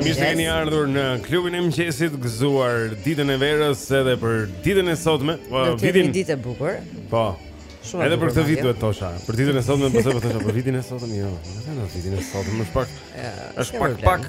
Mirë se keni ardhur në klubin e mëngjesit, gëzuar ditën e verës edhe për ditën e sotme. Po, do të jetë ditë e bukur. Po. Shumë. Edhe për këtë vit duhet thosha, për ditën e sotme pse po thosha për vitin e sotëm, jo. Nuk e di, ditën e sotme është pak. Është pak pak.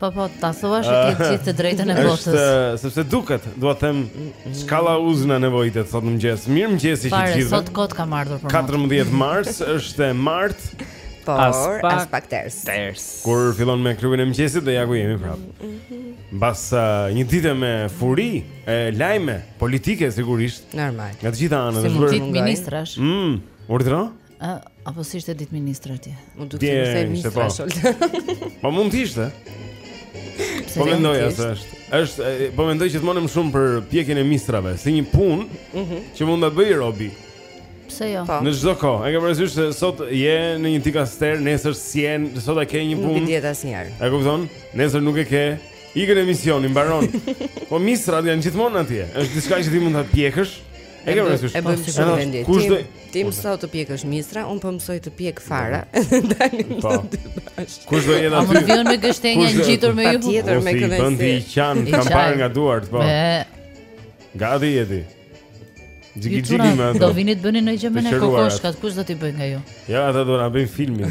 Po po, ta thuash që ke gjithë të drejtën e botës. Është sepse duket, dua të them, çka na nevojitet sot në mëngjes. Mirëmëngjesi gjithëve. Sot kot kam ardhur për mot. 14 mars është e martë. Po, as pak ters. Ters. Kur fillon me klubin e mëngjesit dhe ja ku jemi prapë. Mhm. Mbas uh, një dite me furi e lajme politike sigurisht. Normal. Nga të gjitha anët. Si mund të jetë ditë ministrash? Mm. Urdhëro? Ë, apo si ishte ditë ministrash dje? Më duket se ishte ministra Sholta. Po mund të ishte. Po mendoj se është. Është, po mendoj gjithmonë më shumë për pjekjen e misrave, si një punë mhm. që mund ta bëjë robi. Pse jo? Po. Në çdo kohë. E ke parasysh se sot je në një dikaster, nesër s'je, sot e ke një punë? Nuk e di asnjëherë. E kupton? Nesër nuk e ke. Ikën emisioni, mbaron. Po misrat janë gjithmonë atje. Është diçka që ti mund ta pjekësh. E ke parasysh? Kush do? Ti mëso të pjekësh misra, un po mësoj të pjek fara. Po. Kush do jemi aty? Po vij me gështenja ngjitur me ju. Patjetër me kënaqësi. Po ti i qan, kam parë nga duart, po. Gati je ti. Digi digi më. Do vini të bëni një gjë me ne kokoshkat, kush do t'i bëjë nga ju? Ja, ata do na bëjnë filmin.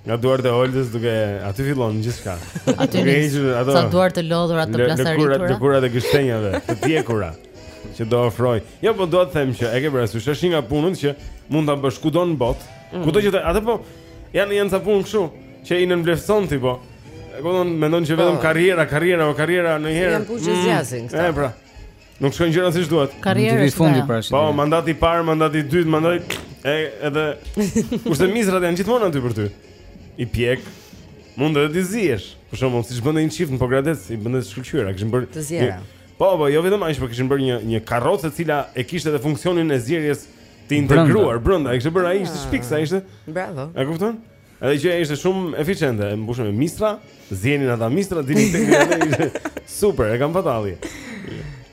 Nga duart e Oltës duket aty fillon gjithçka. Aty vjen ato. Sa duar të lodhura të plasaritura. Lëkurat, lëkurat e gështenjave, të pjekura që do ofroj. Jo, po dua të them që e ke parasysh, është një nga punët që mund ta bësh kudo në botë. Mm. Kudo që të, atë po janë janë ca punë kështu, që i nënvlerëson ti po. E kupton, mendon që vetëm po. karriera, karriera, po karriera ndonjëherë. Janë punë që mm. zgjasin këta. E pra. Nuk shkojnë gjërat siç duhet. Karriera e fundi pra. Po, mandati i parë, mandati i dytë, mandati e edhe kurse misrat janë gjithmonë aty për ty. I pjek. Mund edhe t'i ziesh. Për shembull, siç bënte një çift në Pogradec, i bënë të shkëlqyera, kishin bërë të ziera. Po, po, jo vetëm aq, por kishin bërë një një karrocë e cila e kishte edhe funksionin e zierjes të integruar brenda. E kishte bërë ai ishte shpikës, ishte. Bravo. E kupton? Edhe gjëja ishte shumë efiçente, e mbushje me misra, zienin ata misra, dini të gëllë, ishte super, e kam fatalli.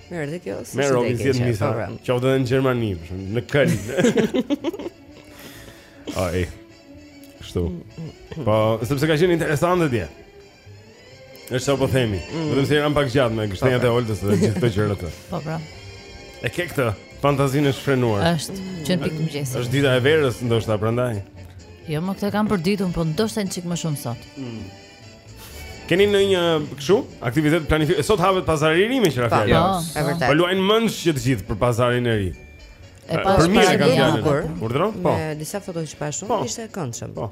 Merë dhe kjo, së Merë, robi zien misra, po, pra. qoftë edhe në Gjermani, në Këln. Oj, kështu. Po, sepse ka qenë interesante dje. Është siç po themi. Mm. Vetëm se i ramë pak gjatë me gështenjat e Oltës dhe gjithë këto gjëra të. Po pra. E ke këtë fantazinë e shfrenuar. Është që në pikë mëngjes. Është dita e verës ndoshta prandaj. Jo, më këtë kam për ditën, po ndoshta një çik më shumë sot. Mm. Keni në një kështu aktivitet planifikuar. Sot havet pazari i ri me qira fjalë. Po, është vërtet. Po luajnë mënsh që të gjithë për pazarin e ri. E pa mirë e kanë. Urdhëron? Po. Me disa foto që pashun po. ishte e këndshëm. Po.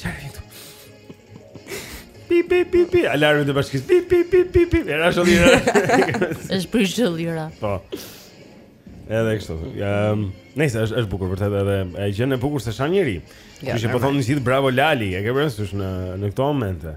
Çfarë vjen këtu? Pi pi pi pi, alarmi i bashkisë. Pi pi pi pi pi. Era shollira. Është për shollira. Po. Edhe kështu. Ehm, nëse është është bukur vërtet edhe e gjen e bukur se s'shan njeri. Kështu po thonë të gjithë bravo Lali, e ke parasysh në në këto momente.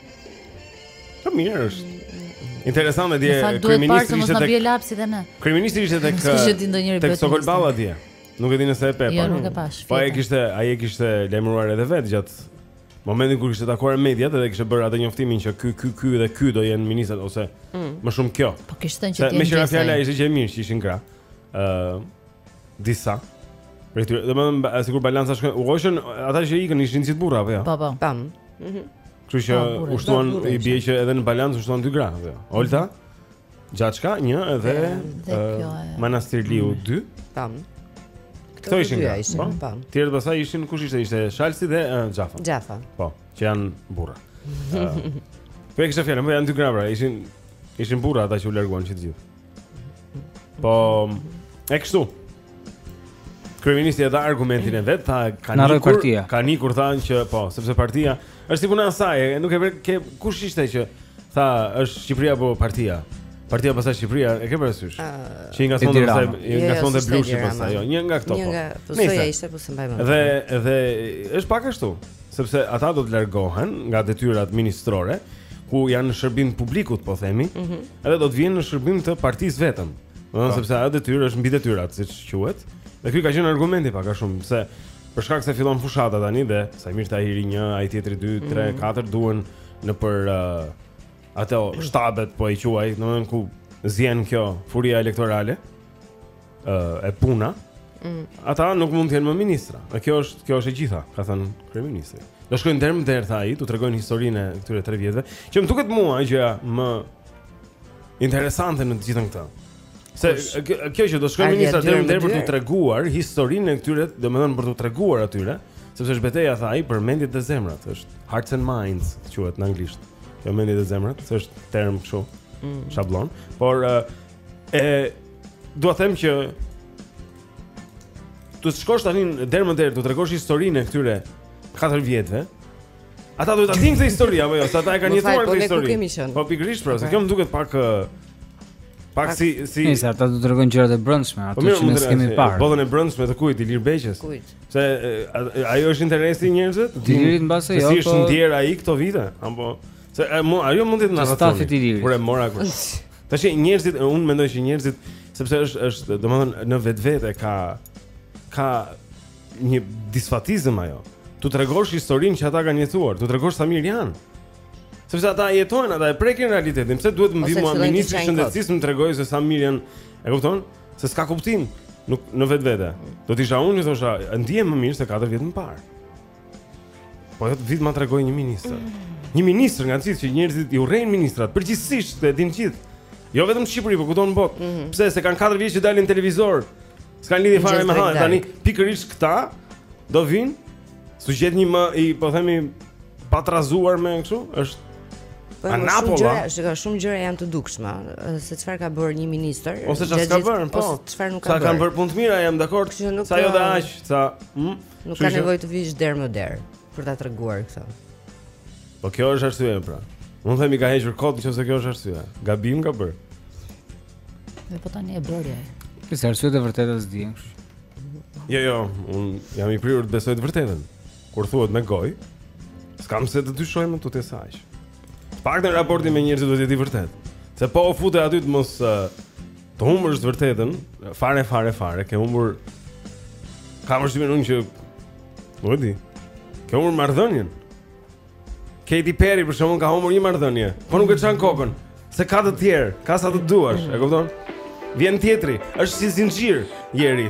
Po mirë është. Interesante dje kryeministri ishte tek. Duhet lapsi dhe ne. Kryeministri ishte tek. Kishte ditë ndonjëri bëti. Tek Sokol Balla dje. Nuk e di nëse e pe. Jo, nuk e pashë. Po ai kishte, ai e kishte lajmëruar edhe vetë gjatë momentit kur kishte takuar mediat edhe kishte bërë atë njoftimin që ky ky ky dhe ky do jenë ministrat ose mm. më shumë kjo. Po kishte thënë që ti. Meqë ra fjala ishte që e mirë që ishin gra. Ëh, uh, Disa. Për tyre, domethënë sikur balanca shkoi. U hoqën ata që ikën ishin të gjithë burra apo jo? Po po. Tam. Mhm. Kështu që po, u shtuan i bie që edhe në balancë u shtuan dy gra apo jo? Mhm. Olta. Xhaçka 1 edhe Manastirliu 2. Mhm. Tam. Këto ishin gra. Po. po. Të tjerët pastaj ishin kush ishte? Ishte Shalsi dhe Xhafaj. Xhafaj. Po, që janë burra. Po e kisha fjalën, po janë dy gra, pra, ishin ishin burra ata që u larguan që të gjithë. Po, e kështu. Kryeministri e dha argumentin e vet, tha kanë Na rroftë ikur, partia. kanë ikur thanë që po, sepse partia është si puna e saj, e, nuk e vret ke kush ishte që tha është Shqipëria apo partia. Partia pastaj Shqipëria, e ke parasysh? Që i ngasonte Edi Rama. pastaj, i Jo, jo, ngasonte s'ishte blushi Edi Rama. pastaj, jo, një nga këto. Një po. nga, po Nëse. s'di ja ishte, po s'e mbaj mend. Dhe dhe është pak ashtu. Sepse ata do të largohen nga detyrat ministrore, ku janë në shërbim publikut, po themi, mm -hmm. edhe do të jenë në shërbim të partisë vetëm. Domethënë po. sepse ajo detyrë është mbi detyrat, siç quhet. Dhe ky ka qenë argumenti pak a shumë se për shkak se fillon fushata tani dhe Saimir Tahiri 1, ai tjetri 2, 3, 4 duhen nëpër uh, ato shtabet po i quaj, domethënë ku zien kjo furia elektorale. uh, e puna, mm. ata nuk mund të jenë më ministra. Dhe kjo është kjo është e gjitha, ka thënë kryeministri. Do shkojnë derë më derë tha ai, t'u tregojnë historinë e këtyre 3 vjetëve, që më duket mua gjëja më interesante në të gjithën këtë. Se kjo që do shkojnë ministrat derë më derë për të treguar historinë e këtyre, domethënë për t'u treguar atyre, sepse është beteja tha ai për mendjet e zemrat, është hearts and minds quhet në anglisht. Kjo mendjet e zemrat, se është term kështu. Mm. Shablon, por uh, E, dua të them që tu shkosh tani derë më derë, t'u tregosh historinë e këtyre katër vjetëve. Ata duhet ta dinë këtë histori apo jo, se ata e kanë jetuar po këtë histori. Po pikërisht, pra, se kjo më duket pak pak si si Nëse ata do të tregojnë gjërat e brendshme, ato që ne s'kemi parë. Botën e brendshme të kujt Ilir Beqajt? Kujt? Se ajo është interesi i njerëzve? Ilirit mbase jo. Si është po- ndier ai këto vite? Apo se ajo mund të na thotë. Stafit të Ilirit. Por e mora kur. Tash njerëzit, unë mendoj që njerëzit sepse është është, domethënë në vetvete ka ka një disfatizëm ajo. T'u tregosh historinë që ata kanë jetuar, t'u tregosh sa mirë janë. Sepse ata e jetojnë, ata e prekin realitetin. Pse duhet të më vijë ministri i shëndetësisë të më tregojë se sa mirë janë? E kupton? Se s'ka kuptim nuk në vetvete. Do të isha unë të thosha, ndihem më mirë se 4 vjet më parë. Po jo të vijë ma tregojë një ministër mm. Një ministër nga të gjithë që njerëzit i urrejnë ministrat Përgjithësisht e dinë të gjithë Jo vetëm në Shqipëri, po kudo në botë mm -hmm. Pse, se kanë 4 vjet që dalin në televizor S'ka një fare me hajë Tani, pikërisht këta Do vijnë Sugjestionim, po themi Pa trazuar me në kështu është Po shumë Napola. gjëra, shumë gjëra janë të dukshme, se çfarë ka bërë një ministër. Ose çfarë ka bërë, po. Çfarë nuk ka bërë. Sa kanë bërë punë të mira, jam dakord. Sa jo dhe aq, sa. Mm. Nuk ka nevojë të vish derë më derë për ta treguar këtë. Po kjo është arsyeja pra. Unë them ka hequr kot nëse kjo është arsyeja. Gabim ka bërë. E po tani e bëri ai. Kush është arsyeja e vërtetë s'e di. Jo, jo, unë jam i prirur të besoj të vërtetën. Kur thuhet me gojë, s'kam pse të dyshoj më tutje sa aq. Të paktën në raportin me njerëzit duhet të jetë i vërtetë. Se po u fute aty të mos Të humbësh të vërtetën, fare fare fare, ke humbur ka më shumë që nuk e di. Ke humbur marrëdhënien. Katy Perry për shembull ka humbur një marrëdhënie, po nuk e çan kokën, se ka të tjerë, ka sa të duash, e kupton? Vjen tjetri, është si zinxhir, Jeri.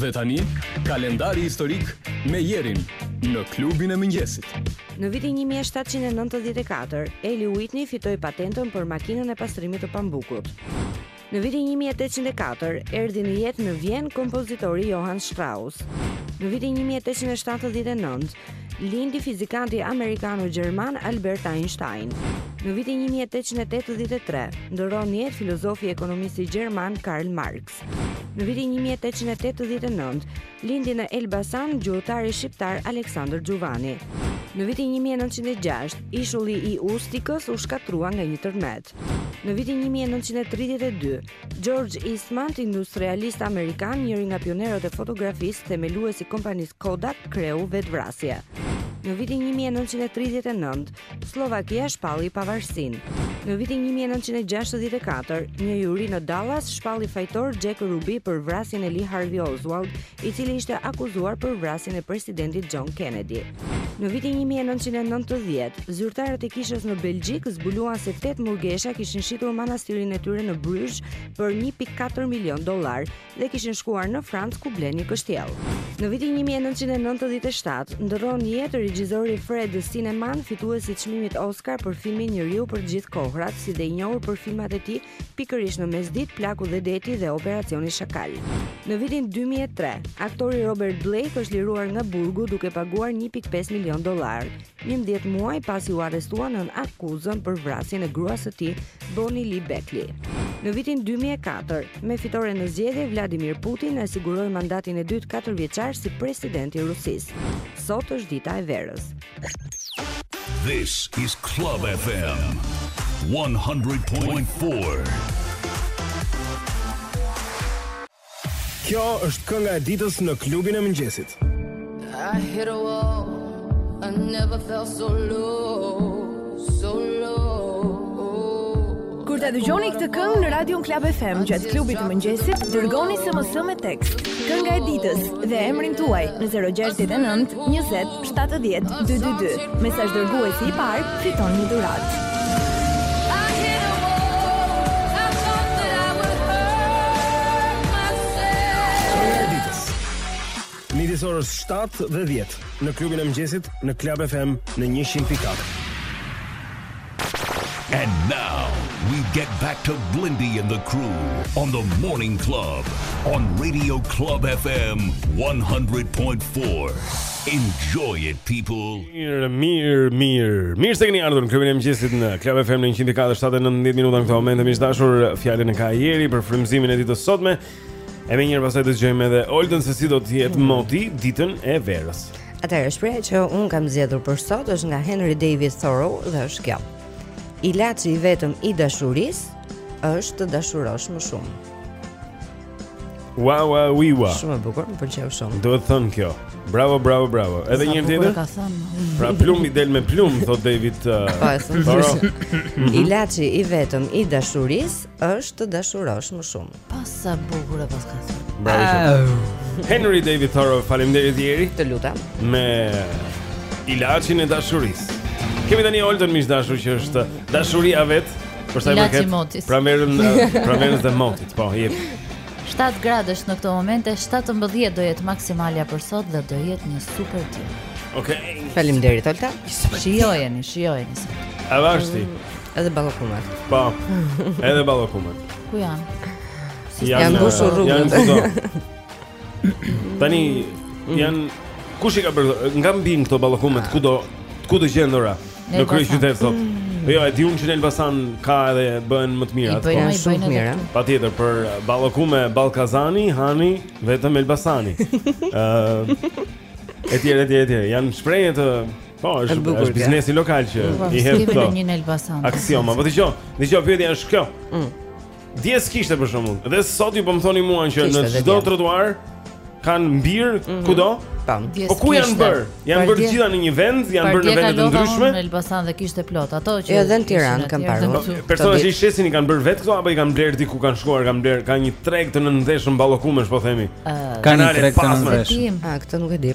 Dhe tani, kalendari historik me Jerin në klubin e mëngjesit. Në vitin 1794, Eli Whitney fitoi patentën për makinën e pastrimit të pambukut. Në vitin 1804, erdhi në jetë në Vjenë kompozitori Johann Strauss. Në vitin 1879, lindi fizikanti amerikano-gjerman Albert Einstein. Në vitin 1883, ndërron jetë filozofi e ekonomisti gjerman Karl Marx. Në vitin 1889, lindi në Elbasan gjuhëtari shqiptar Aleksandër Xhuvani. Në vitin 1906, ishulli i Ustikës u shkatërrua nga një tërmet. Në vitin 1932, George Eastman, industrialist amerikan, njëri nga pionierët e fotografisë, themelues i kompanisë Kodak, kreu vetëvrasje. Në vitin 1939, Sllovakia shpalli pavarësinë. Në vitin 1964, një juri në Dallas shpalli fajtor Jack Ruby për vrasjen e Lee Harvey Oswald, i cili ishte akuzuar për vrasjen e presidentit John Kennedy. Në vitin 1990, zyrtarët e kishës në Belgjik zbuluan se 8 murgesha kishin shitur manastirin e tyre në Bryzh për 1.4 milion dollar dhe kishin shkuar në Francë ku blenë kështjellë. Në vitin 1997, ndërron jetë regjizori Fred Zinnemann, fitues i çmimit Oscar për filmin Njeriu për gjithë kohrat, si dhe i njohur për filmat e tij pikërisht në mesditë plaku dhe deti dhe operacioni Shakal. Në vitin 2003, aktori Robert Blake është liruar nga burgu duke paguar 1.5 milion dollar, 11 muaj pasi u arrestua nën akuzën për vrasjen e gruas së tij, Bonnie Lee Bakley. Në vitin 2004, me fitore në zgjedhje, Vladimir Putin e siguroi mandatin e dytë katërvjeçar si president i Rusisë. Sot është dita e verës. This is Club FM 100.4. Kjo është kënga e ditës në klubin e mëngjesit. I hit a wall. I never felt so low, so low. Kur ta dëgjoni këtë këngë në Radion Club FM gjatë klubit të mëngjesit, dërgoni SMS me tekst. Kënga e ditës dhe emrin tuaj në 069 20 70 222. Mesazh dërguesi i parë, fiton një dhuratë. Midis orës 7 dhe 10 në klubin e mëngjesit në Club FM në 100.4. And now we get back to Blendi and the crew on the Morning Club on Radio Club FM 100.4. Enjoy it people. Mirë, mirë, mirë. Mirë se keni ardhur në klubin e mëngjesit në Club FM në 104 17 minuta në këtë moment. Miq të dashur, fjalën e ka Jeri për frymëzimin e ditës së sotme. E menjëherë pastaj të dëgjojmë edhe Oltën se si do të jetë moti ditën e verës Atëherë shprehja që unë kam zgjedhur për sot është nga Henry David Thoreau dhe është kjo. Ilaçi i vetëm i dashurisë është të dashurosh më shumë. Wow, wow, wow, wow. Shumë e bukur, më pëlqeu shumë. Duhet thënë kjo. Bravo, bravo, bravo. Edhe një herë tjetër. Pra plumbi del me plumb, thotë David. Uh, po, është. Ilaçi i vetëm i dashurisë është të dashurosh më shumë. Pa sa bukur e paska thënë. Bravo. Henry David Thoreau, faleminderit Jeri. Të lutem. Me ilaçin e dashurisë. Kemi tani Olden miq dashur që është dashuria vet, për sa i përket. Parametrave, parametrave të motit, po, jep. 7 gradë në këto momente, 17 do jetë maksimalja për sot dhe do jetë një super ditë. Okej. Okay. Faleminderit Olta. Shijojeni, shijojeni. A vashti? Edhe ballokumat. Po. Edhe ballokumat. Ku janë? Se janë janë mbushur në- rrugët. janë në kudo. Tani Mm. janë kush i ka bërë nga mbin këto ballokumet kudogjendura në Elbasan. kryeqytet sot. Po jo, e di unë që në Elbasan ka edhe bëhen më të I mira. bëjnë, Janë i shumë bëjnë edhe mira. këtu. Patjetër për ballokume ballkazani, hani vetëm Elbasani. Ë etj etj etj. Janë shprehje të Po, është bukur. Është biznesi lokal që po, i hedh këto. Një Elbasan. Aksioma, po dëgjoj. Dëgjo pyetja është kjo. Mm. Dje s'kishte për shembull. Dhe sot ju po më thoni mua që në çdo trotuar kanë mbirë mm -hmm. kudo? Tam. Po ku janë bërë? Janë bërë të gjitha në një vend, janë bërë në vende të ndryshme. Në Elbasan dje kishte plot. Ato që edhe në Tiranë kanë parë. Po, Personat që i shesin i kanë bërë vetë këto apo i kanë blerë diku kanë shkuar, kanë blerë, ka një treg të nëndheshëm ballokumesh, po themi. Ka një treg të nëndheshëm. Ah, këtë nuk e di.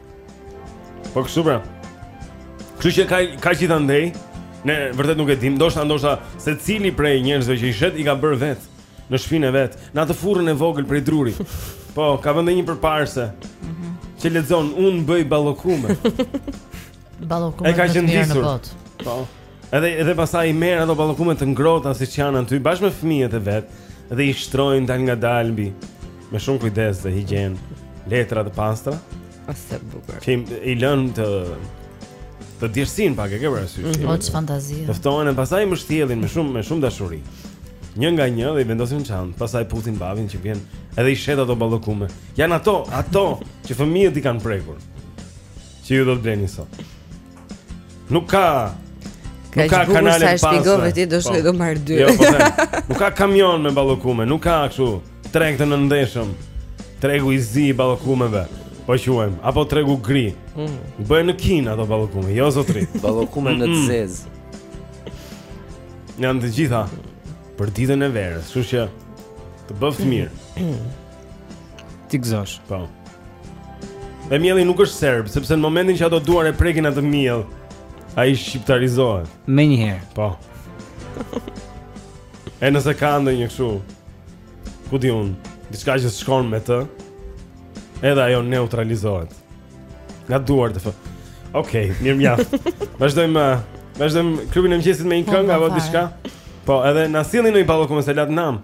Po kështu pra. Kështu që ka ka gjithë andej, ne vërtet nuk e dimë, ndoshta ndoshta secili prej njerëzve që i shet i ka bërë vetë në shpinë e vet, në atë furrën e vogël prej druri. Po, ka vënë një përparëse. Mhm. Që lexon, unë bëj ballokume. ballokume. E ka qëndisur. Po. Edhe edhe pastaj i merr ato ballokume të ngrohta siç janë aty bashkë me fëmijët e vet dhe i shtrojnë dalëngadalë mbi me shumë kujdes dhe higjienë, letra të pastra. Ah sa bukur. Që i lën të të djersin pak e ke parasysh. Mm -hmm. fantazi. Ftohen e pastaj i mbështjellin me shumë me shumë dashuri. Një nga një dhe i vendosin në çantë, pastaj puthin babin që vjen edhe i shet ato ballokume. Janë ato, ato që fëmijët i kanë prekur. Që ju do të bleni sot. Nuk ka Nuk ka kanale të pasme. Siç e shpjegove ti do shkoj po. do marr dy. Jo, po them. Nuk ka kamion me ballokume, nuk ka kështu treg të nëndheshëm. Tregu i zi i ballokumeve. Po e quajmë, apo tregu gri. Mm. Bëhen në Kinë ato ballokume, jo zotri. Ballokume në të zezë. Janë të gjitha për ditën e verës, kështu që të bëftë mirë. T'i gëzosh. Po. Dhe mielli nuk është serb, sepse në momentin që ato duar e prekin atë miell, ai shqiptarizohet. Menjëherë. Po. e nëse ka ndonjë kështu, ku di unë, diçka që s'shkon me të, edhe ajo neutralizohet. Nga duart e fë. Okej, okay, mirë mjaft. Vazhdojmë, vazhdojmë klubin e mëngjesit me një po, këngë, apo diçka? Po, edhe na sillni një ballokume se latë nam.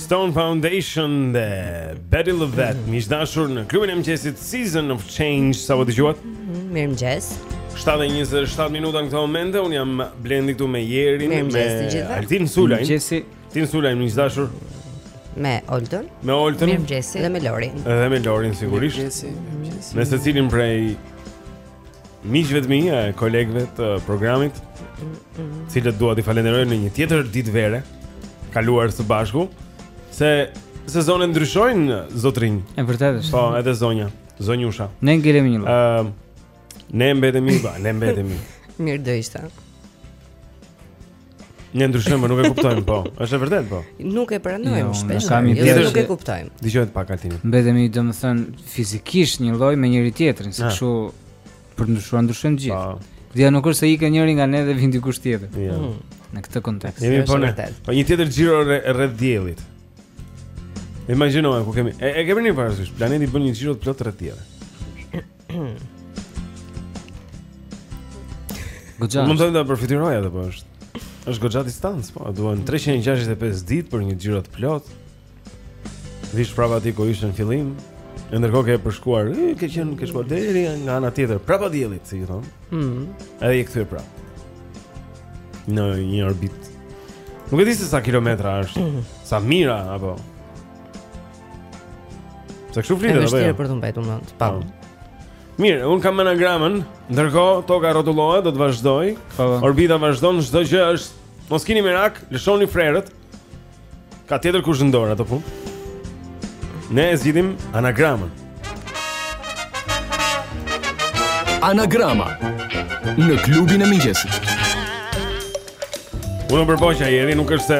Stone Foundation dhe Bettye LaVette miq të dashur në klubin e mëngjesit Season of Change sapo dëgjuat. Mirëmëngjes 7.27 minuta në këto momente Unë jam Blendi këtu me Jerin Mirëmëngjes të gjithë Altin Sulajn Mirëmëngjesi Altin Sulajn miq të dashur Me Oltën Me Oltën Mirëmëngjesi Dhe me Lorin Dhe me Lorin sigurisht Mirëmëngjesi Mirëmëngjesi Me secilin prej Miqve të mi, kolegëve të programit, të cilët dua t'i falenderoj në një tjetër ditë vere, kaluar së bashku, se sezonet ndryshojnë zotërinj. E vërtetë është. Po, edhe zonja, zonjusha. Ne ngelemi njëlloj. Ëm, uh, ne mbetemi, ba, ne mbetemi. Mirë do ishte. Ne ndryshojmë, po nuk e kuptojmë, po. Është e vërtetë, po. Nuk e pranojmë jo, shpesh. Kam jo, ide, nuk e kuptojmë. Dëgjohet pak Altin. Mbetemi domethënë fizikisht njëlloj me njëri-tjetrin, se kështu për ndryshuar ndryshojmë gjithë. Po. Dhe nuk është se ikën njëri nga ne dhe vjen dikush tjetër. Jo. Mm. Në këtë kontekst. Jemi po ne. Po një tjetër xhiro rreth diellit. Imagjino ku kemi. E, e kemi një parasysh, planeti bën një xhiro të plotë rreth diellit. Goxha. Mund ta përfytyroj atë po është. Është goxha distancë, po duhen 365 ditë për një xhiro të plotë. Të vish prapë aty ku ishe në fillim. Ndërkohë ke përshkuar, ke qenë ke shkuar deri nga ana tjetër, prapa diellit, si i thonë. Mhm. Mm edhe je kthyer prapë. Në një orbitë. Nuk e di se sa kilometra është, mm -hmm. sa mijëra apo. Sa kështu flitet apo? Është vështirë jo? për të mbajtur mend. Pa. Po. Mirë, unë kam anagramën. Ndërkohë toka rrotullohet, do të vazhdojë. Po, po. Orbita vazhdon, çdo gjë është. Mos keni merak, lëshoni frerët. Ka tjetërkush në dorë atë punë. Ne e zgjidhim anagramën. Anagrama në klubin e mëngjesit. Unë u përpoqa Jeri, nuk është se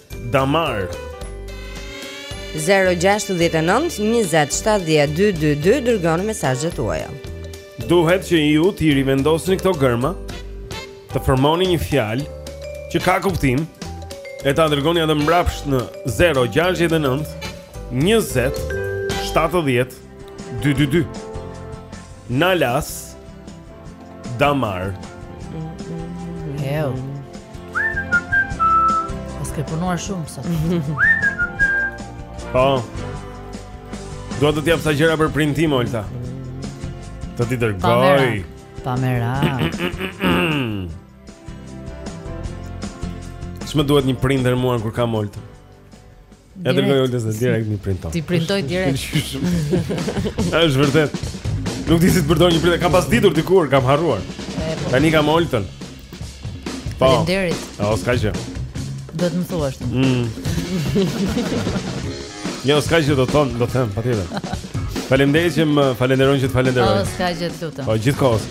Damar 069 20 70 222 Dërgoni mesazhet tuaja Duhet që ju t'i rivendosni këto gërma Të formoni një fjalë Që ka kuptim E ta dërgoni edhe mbrapsht në 069 20 70 Dy dy dy. Nalas Damar. Ew. Paske punuar shumë sot. Po. Dua të t'jap ca gjëra për printim Olta. Të t'i dërgoj. Pamera. Ç'më duhet një printer mua kur kam Olta. Ja dërgoj Oltës dhe direkt m'i printoj T'i printoj direkt A është vërtet Nuk di si të përdor një printer Kam pas ditur dikur, kam harruar Tani kam Oltën Po Faleminderit A o s'ka gjë Do të më thuash mm. Jo s'ka gjë do të thonë, do të them, patjetër Faleminderit që më falenderon që të falenderoj O s'ka gjë të lutem Po gjithë kohës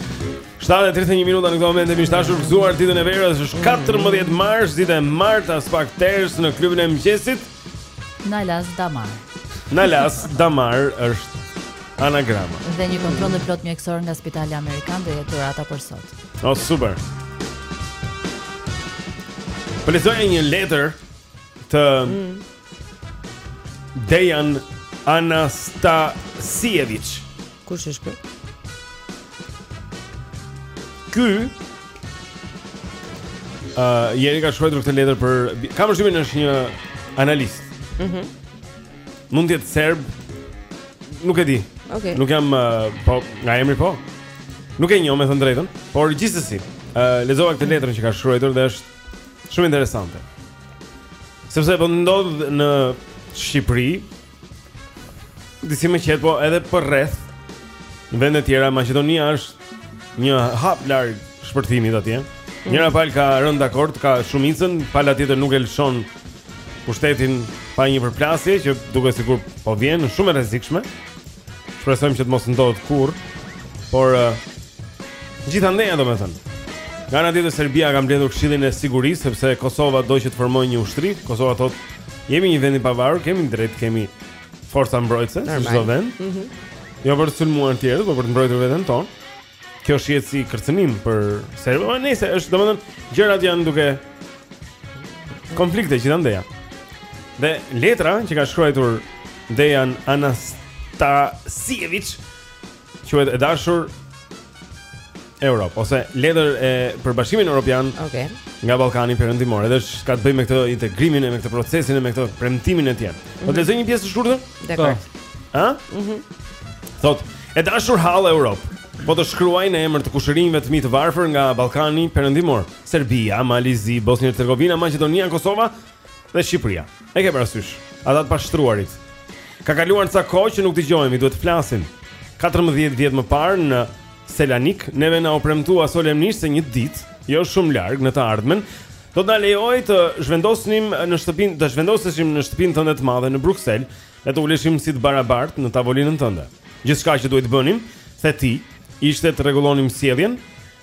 7:31 minuta në këtë moment miq të dashur gëzuar ditën e verës është 14 mars, ditë e martë aspak ters në klubin e mëngjesit. Nalas Damar. Nalas Damar është anagrama. Dhe një kontroll i plotë mjekësor nga Spitali Amerikan do jetë dhurata për sot. Oh, super. Po lexoj një letër të mm. Dejan Anastasievic. Kush është ky? Ky Ë, uh, njeri ka shkruajtur këtë letër për kam përshtypjen është një analist. Mhm. Mm Mund të jetë serb. Nuk e di. Okej. Okay. Nuk jam uh, po nga emri po. Nuk e njoh me thënë të drejtën, por gjithsesi, ë uh, lexova këtë letër që ka shkruajtur dhe është Shumë interesante. Sepse po ndodh në Shqipëri disi më qetë, po edhe përreth në vende tjera Maqedonia është një hap larg shpërthimit atje. Mm. Njëra palë ka rënë dakord, ka shumicën, pala tjetër nuk e lëshon pushtetin pa një përplasje që duket sikur po vjen shumë e rrezikshme. Shpresojmë që të mos ndodhë kurrë Por uh, Gjithandeja domethënë Nga ana tjetër Serbia ka mbledhur këshillin e sigurisë Sepse Kosova do që të formojë një ushtri Kosova thotë Jemi një vend i pavarur Kemi të drejtë Kemi forca mbrojtëse Si çdo vend mm -hmm. Jo për të sulmuar të tjerët Por për të mbrojtur veten tonë Kjo shihet si kërcënim për Serbinë se është, domethënë, gjërat janë duke konflikte gjithandeja. Dhe letra që ka shkruajtur Dejan Anastasievic quhet e dashur Europë ose letër e për Bashkimin Evropian. Okej. Okay. Nga Ballkani Perëndimor, edhe është ka të bëjë me këtë integrimin e me këtë procesin e me këtë premtimin e tjera. Do të mm -hmm. lexoj një pjesë të shkurtër? Dakord. Po. Ëh? Mhm. Mm Thotë E dashur hallë Europë, po të shkruaj në emër të kushërinjve të mi të varfër nga Ballkani Perëndimor, Serbia, Mali i Zi, Bosnjë Hercegovina, Maqedonia, Kosova dhe Shqipëria. E ke parasysh, ata të pashtruarit. Ka kaluar ca kohë që nuk dëgjohemi, duhet të flasim. 14 vjet më parë në Selanik, neve na u premtua solemnisht se një ditë, jo shumë larg në të ardhmen, do të na lejoje të zhvendosnim në shtëpinë, të zhvendoseshim në shtëpinë tënde të madhe në Bruksel. Në Le të uleshim si të barabartë në tavolinën tënde. Gjithçka që duhej të bënim, the ti, ishte të rregullonim sjelljen,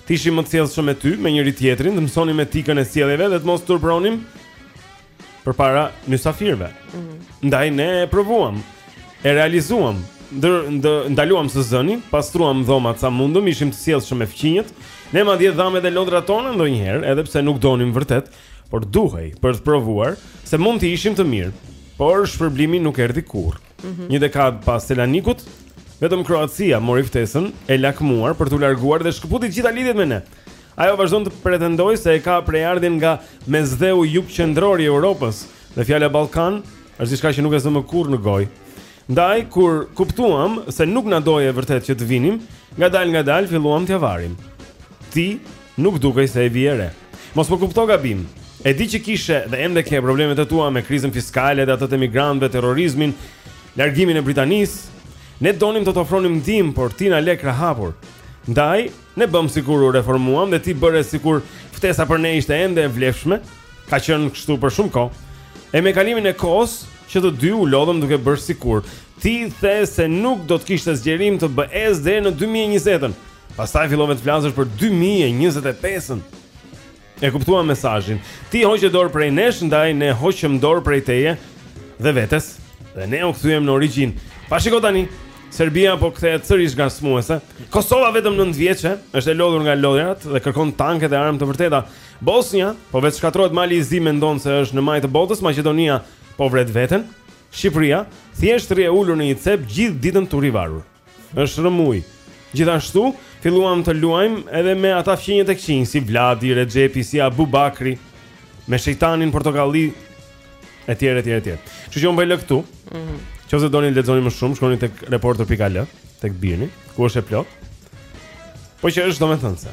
të ishim më të sjellshëm me ty, me njëri tjetrin, të mësonim etikën e sjelljeve dhe të mos turpronim përpara mysafirëve. Mm -hmm. Ndaj ne e provuam, e realizuam, ndër ndë, ndaluam së zëni, pastruam dhomat sa mundëm, ishim të sjellshëm me fqinjët. Ne madje dhamë edhe lodrat tona ndonjëherë, edhe pse nuk donim vërtet. Por duhej për të provuar se mund të ishim të mirë, por shpërblimi nuk erdhi kurrë. Mm -hmm. Një dekadë pas Selanikut, vetëm Kroacia mori ftesën e lakmuar për t'u larguar dhe shkëputi të gjitha lidhjet me ne. Ajo vazhdon të pretendojë se e ka prejardhjen nga mesdheu jugqendror i Europës, dhe fjala Ballkan është diçka që nuk e zë më kurrë në gojë. Ndaj kur kuptuam se nuk na doje vërtet që të vinim, ngadalë ngadalë filluam t'ia varim. Ti Nuk dukej se e vije re. Mos më kupto gabim. E di që kishe dhe ende ke problemet e tua me krizën fiskale dhe atë të emigrantëve, terrorizmin, largimin e Britanisë. Ne donim të të ofronim ndihmë, por ti na le krahëhapur. Ndaj, ne bëmë sikur u reformuam dhe ti bëre sikur ftesa për ne ishte ende e vlefshme. Ka qenë kështu për shumë kohë. E me kalimin e kohës, që të dy u lodhëm duke bërë sikur ti the se nuk do të kishte zgjerim të BE-së deri në 2020-ën. Pastaj fillove të flasësh për 2025-ën. E kuptuam mesazhin. Ti hoqe dorë prej nesh, ndaj ne hoqëm dorë prej teje dhe vetes dhe ne u kthyem në origjinë. Pa shiko tani, Serbia po kthehet sërish ngacmuese. Kosova vetëm 9 vjeçe, është e lodhur nga lodrat dhe kërkon tanke dhe armë të vërteta. Bosnia po vetëshkatërrohet Mali i Zi mendon se është në majë të botës, Maqedonia po vret veten. Shqipëria thjesht rri e ulur në një cep gjithë ditën turivarur. Është rëmujë. Gjithashtu, filluam të luajmë edhe me ata fqinjët e këqinj, si Vladi, Rexhepi, si Abu Bakri, me shejtanin portokalli, e tjerë, e tjerë, e tjerë. Kështu që po e lë këtu, mm -hmm. qoftë se doni lexoni më shumë, shkoni tek reporter.al, tek BIRN-i, ku është e plotë, po që është domethënë se.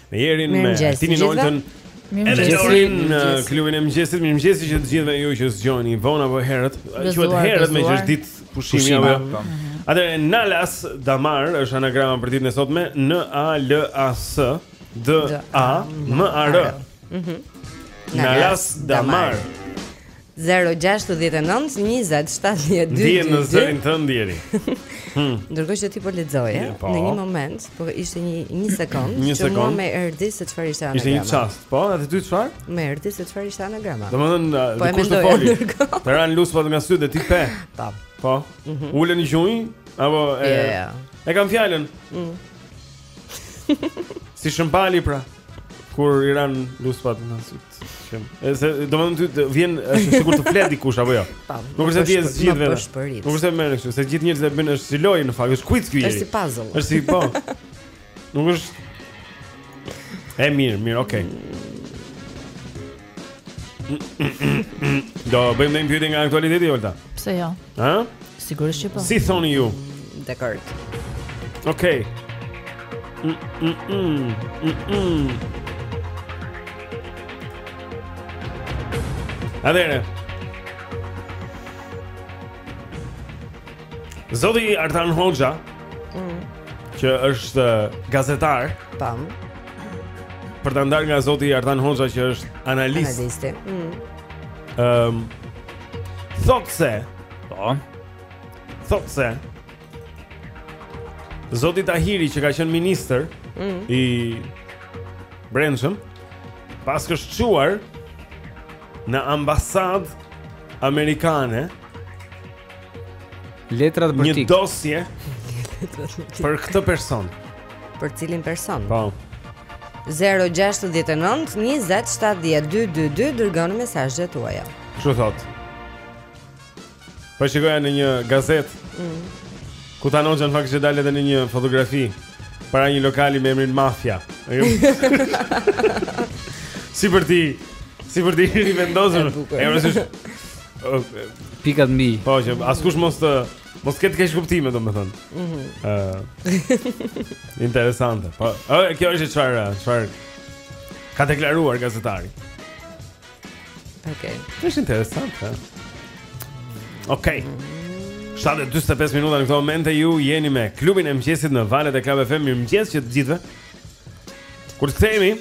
Me Jerin, me Timin, Oltën. Edhe Lorin në klubin e mëngjesit, mirëmëngjesi të gjithëve ju që zgjoheni vonë apo herët. Quhet herët meqë është ditë pushimi apo. Po. Atëherë Nalas Damar është anagrama për ditën e sotme N A L A S D A M A R. Mhm. Nalas Damar. Zero gjashtëdhjetë e nëntë njëzet shtatëdhjetë dy dy dy. Ndihet në zërin tënd Jeri. Ndërkohë që ti po lexoje, po. në një moment, po ishte një një sekond, një sekond. që mua më erdhi se çfarë ishte anagrama. Ishte një çast, po, edhe ty çfarë? Më erdhi se çfarë ishte anagrama. Domethënë, po kush të foli? Të ranë luspat nga sytë dhe ti pe. Po. Po. Mm -hmm. U ule në gjunjë apo e yeah, yeah. E kam fjalën. Mm. si Shën Pali pra kur i ranë luspat nga sytë. Është domethënë ty të vjen është sikur të flet dikush apo jo. Po, nuk është di as gjithë vetë. Nuk është se kështu, se gjithë njerëzit e bëjnë është si lojë në fakt, është quiz ky. Është si puzzle. Është si po. Nuk është E mirë, mirë, okay. Do bëjmë një pyetje nga aktualiteti, Olta. Pse jo? Ë? Sigurisht që po. Si thoni ju? Dakord. Okej. Mm, mm, mm, mm, mm. Adere. Zoti Artan Hoxha, Mm. që është eh, gazetar, Pam. për ta ndarë nga zoti Artan Hoxha që është analist, Analisti. Mm. ëm Thotë se Po Thotë se Zoti Tahiri që ka qenë ministër mm. I Brendshëm Paskësh çuar Në ambasadë Amerikane Letrat për tik Një dosje Për këtë person Për cilin person? Po. 0-6-19-27-12-22 Dërgoni mesazhet tuaja Që thotë Po shikoja në një gazetë mm. Ku Tano në fakt që del edhe në një fotografi Para një lokali me emrin Mafia Si për t'i Si për t'i vendosur E rësishë Pikat mbi i Po që askush mos të Mos ketë keqkuptime, domethënë mm -hmm. uh, Interesante po, uh, Kjo është çfarë, çfarë Ka deklaruar gazetari okay. është interesante Ok mm -hmm. 7.45 minuta në këto momente ju jeni me klubin e mëngjesit në valët e Club FM mirëmëngjes të gjithëve Kur të kthehemi,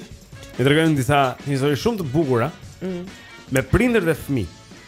i tregojmë disa histori shumë të bukura mm. Me prindër dhe fëmijë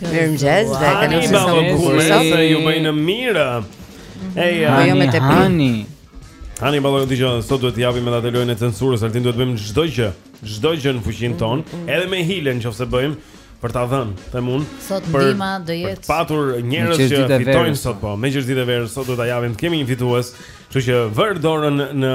Mirëmëngjes, dhe kaloni sa më bukur sot. Ju bëjnë mirë. Ej, po jo me te pani. Tani ballo ti që sot duhet të japim edhe atë lojën e censurës, Altin duhet të bëjmë çdo gjë, çdo gjë në fuqinë mm, tonë, mm. edhe me hile nëse bëjmë për ta dhënë, them unë. Sot ndihma do jetë. Për patur njerëz që fitojnë sot po, megjithatë verë sot do ta japim. Kemi një fitues, kështu që vër dorën në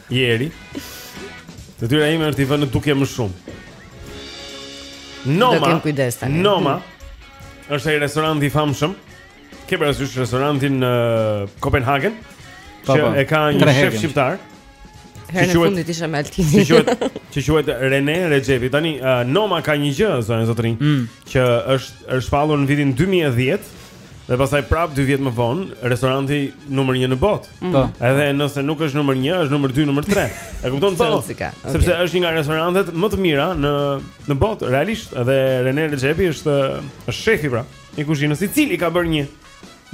Jeri. Detyra ime është t'i vë në dukje më shumë. Noma. Noma. Është ai restoranti i famshëm. Ke parasysh restorantin në Kopenhagen? Po, që po. e ka një shef shqiptar. Herën e fundit isha me Altin. Që quhet, që quhet Rene Rexhepi. Tani uh, Noma ka një gjë zonën zotrin, mm. që është është shpallur në vitin 2010. Dhe pastaj prap 2 vjet më vonë, restoranti numër 1 në botë. Po. Edhe nëse nuk është numër 1, është numër 2, numër 3. E kupton po? Sepse okay. është një nga restorantet më të mira në botë, realisht. Edhe René Rexhepi është është shefi pra, i kuzhinës i cili ka bërë një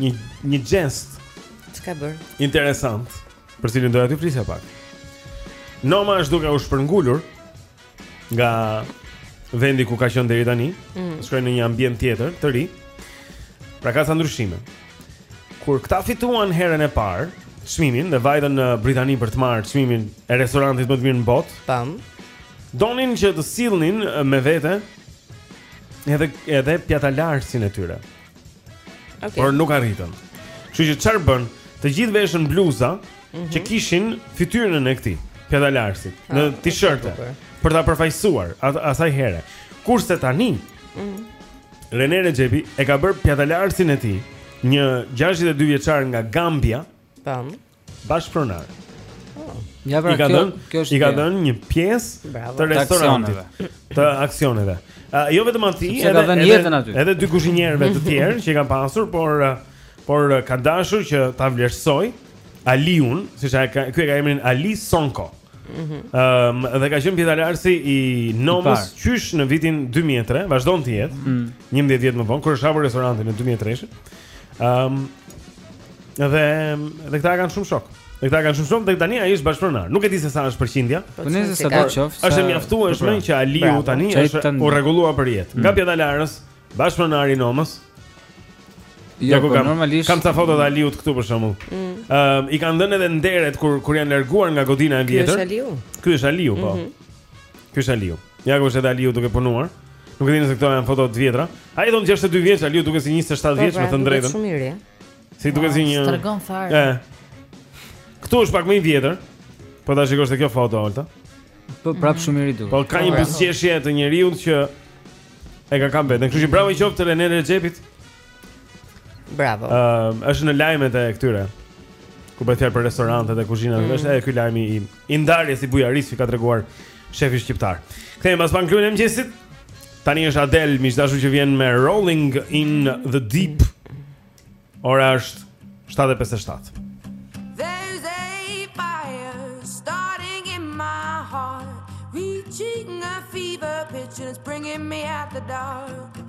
një një xhest. Çka bër? Interesant. Për cilin doja të flisja pak. Noma është duke u shpërngulur nga vendi ku ka qenë deri tani, mm. shkon në një ambient tjetër, të ri. Pra ka ca ndryshime. Kur këta fituan herën e parë çmimin dhe vajtën në Britani për të marrë çmimin e restorantit më të mirë në botë, tan donin që të sillnin me vete edhe edhe pjatalarësin e tyre. Okay. Por nuk arritën. Kështu që çfarë bënë? Të gjithë veshën bluza mm -hmm. që kishin fytyrën e këtij, pjatalarësit, ah, në t-shirt për ta përfaqësuar asaj here. Kurse tani, mm -hmm. René Rexhepi e ka bërë pjatalarësin e tij, një 62 vjeçar nga Gambia. Tam. Bashkëpronar. Ja pra, kjo, dën, kjo është. I ka dhënë një pjesë të restorantit, të aksioneve. Uh, jo vetëm atij, edhe edhe, jetën aty. edhe dy kuzhinierëve të tjerë që i kanë pasur, por por ka dashur që ta vlerësojë Aliun, siç ai ka, ky e ka emrin Ali Sonko. Ëm mm -hmm. um, dhe ka qenë pjatalarësi i Nomës qysh në vitin 2003, vazhdon të jetë. Mm. 11 vjet më vonë kur është hapur restoranti në 2003. Ëm um, Dhe dhe këta kanë shumë shok. Dhe këta kanë shumë shok, dhe tani ai është bashkëpronar. Nuk e di se sa është përqindja. Po sado qoftë. Është mjaftueshme që Aliu tani është u rregullua për jetë. Nga mm. pjatalarës, bashkëpronar i Nomës. Jo, po kam, normalisht. Kam ca foto të Aliut këtu për shembull. Ëm, mm. uh, i kanë dhënë edhe nderet kur kur janë larguar nga godina e vjetër. Ky është Aliu. Ky është Aliu, po. Mm -hmm. Ky është Aliu. Ja ku është Aliu duke punuar. Nuk e di nëse këto janë foto të vjetra. Ai thonë 62 vjeç, Aliu duket si 27 po, vjeç me pra, të drejtën. Është shumë i ri. S'i duket si një Tregon fare. Këtu është pak më i vjetër. Po ta shikosh te kjo foto Alta. Po prap mhm. shumë i ri duket. Po ka një po, buzëqeshje të njeriu që e ka kanë vetën. Kështu që bravo i qoftë René Rexhepit. Bravo. Ëm, është në lajmet e këtyre. Ku bëhet fjalë për restorante dhe kuzhina, mm. Është edhe ky lajmi i i ndarjes i bujarisë që ka treguar shefi shqiptar. Kthehemi pas pak në klubin e mëngjesit. Tani është Adele, miq të dashur që vjen me Rolling in the Deep. Ora është 7:57. It's bringing me out the dark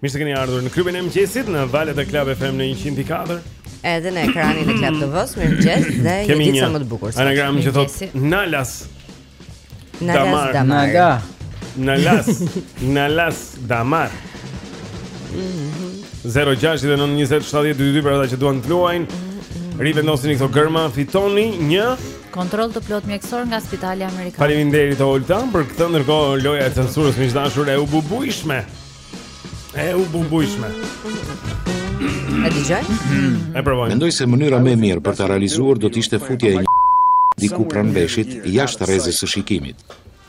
Mirë se keni ardhur në klubin e mëngjesit në valët e Club FM në 104. Edhe në ekranin e Club TV-s, mirëmëngjes dhe një ditë sa më të bukur. Kemi një anagram që thot Nalas. Nalas Damar. Nalas. Nalas Damar. 0692070222 për ata që duan të luajnë. Rivendosni këto gërma, fitoni një Kontroll të plot mjekësor nga Spitali Amerikan. Faleminderit Olta për këtë ndërkohë loja e censurës miq dashur e u bubujshme. E u bubujshme. E dëgjoj? E provoj. Mendoj se mënyra më e mirë për ta realizuar do të ishte futja e një diku pranë veshit jashtë rrezes së shikimit.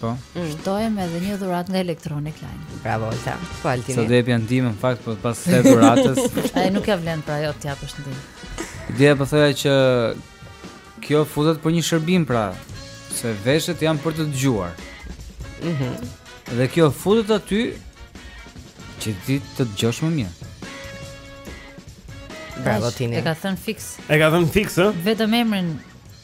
Po. Shtojmë mm. edhe një dhuratë nga Electronic Line. Bravo, Olta. Po Altini. Sot jepja një ndihmë në fakt po pas asaj dhuratës. Ai nuk ja vlen pra ajo të japësh ndihmë. Ideja po thoja që kjo futet për një shërbim pra, se veshët janë për të dëgjuar. Mhm. Mm dhe kjo futet aty që ti të dëgjosh më mirë. Bravo Tini. E ka thën fiks. E ka thën fiks, ë? Vetëm emrin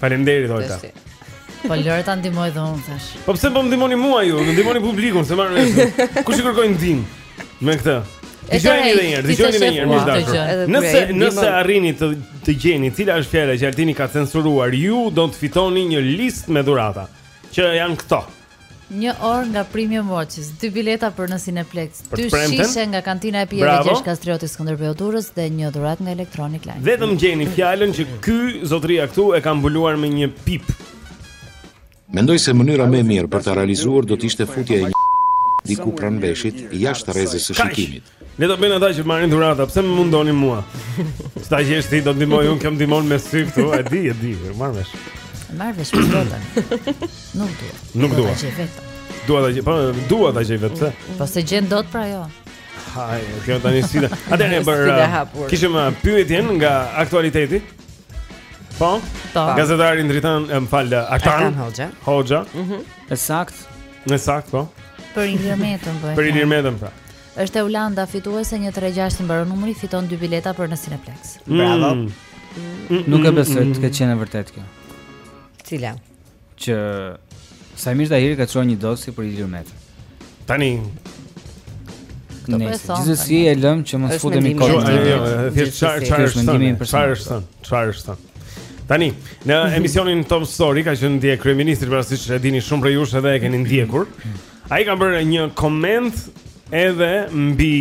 Faleminderit Olta. Po lëre ta ndihmoj dhe unë tash. Po pse po më ndihmoni mua ju? Ndihmoni publikun, s'e marr vesh. Kush i kërkoi ndihmë? Me këtë. Dëgjoni edhe një herë, dëgjoni edhe një herë, miq dashur. Nëse nëse arrini të të gjeni cila është fjala që Altini ka censuruar, ju do të fitoni një listë me dhurata që janë këto. Një orë nga Premium Watches, dy bileta për në Cineplex, dy shishe nga kantina e pijeve Gjergj Kastrioti Skënderbeu Durrës dhe një dhuratë nga Electronic Line. Vetëm gjeni fjalën që ky zotëria këtu e ka mbuluar me një pip. Mendoj se mënyra më e mirë për ta realizuar do të ishte futja e një diku pranë veshit, jashtë rrezes së shikimit. Le të bëjnë ata që marrin dhurata, pse më mundoni mua? Sta që është ti do të ndihmoj unë kam ndihmuar me sy këtu, e di, e di, marr vesh. Marr vesh për botën. Nuk dua. Nuk dua. Dua ta gjej, po dua ta gjej vetë. Po s'e gjen dot pra jo. Haj, kjo tani sfida. Atëherë bër. Uh, kishim uh, pyetjen nga aktualiteti. Po. po. Gazetari Dritan, më fal, uh, Artan Hoxha. Hoxha. Mhm. E saktë. E saktë, po. Për Ilir Metën, po. Për Ilir Metën, pra. Është Eulanda fituese 136 i mbaron numri, fiton dy bileta për në Cineplex. Mm. Bravo. Mm. Mm. Nuk e besoj të ketë qenë e vërtetë kjo. Cila? Që Saimir Tahiri ka çuar një dosje për Ilir Metën. Tani Këto po e thonë. Gjithsesi e lëm që mos futemi kot. Jo, jo, jo, thjesht çfarë çfarë është thënë? Çfarë është thënë? Çfarë është thënë? Tani, në emisionin Top Story ka qenë dje kryeministri, pra siç e dini shumë prej jush edhe e keni ndjekur. Ai ka bërë një koment edhe mbi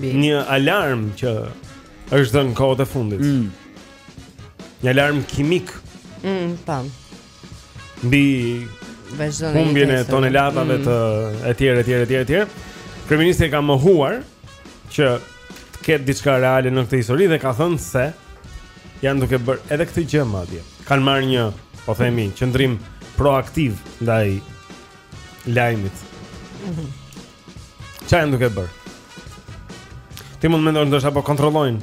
një alarm që është dhënë kohët e fundit. Mm. Një alarm kimik. Mm, po. Mbi humbjën e tonelatave mm. të e tjerë, e tjerë, e tjerë, e tjerë. Kryeministri ka mohuar që të ketë diçka reale në këtë histori dhe ka thënë se janë duke bërë edhe këtë gjë madje. Kanë marrë një, po themi, qëndrim proaktiv ndaj lajmit. Mhm. Çfarë janë duke bërë? Ti mund mendosh ndoshta po kontrollojnë.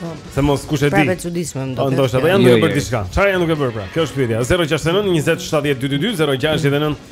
Po. Se mos kush e di. Prapë çuditshme më duket. Ndoshta po janë duke jo, bërë jo. diçka. Çfarë janë duke bërë pra? Kjo është pyetja. 069 20 70 222 069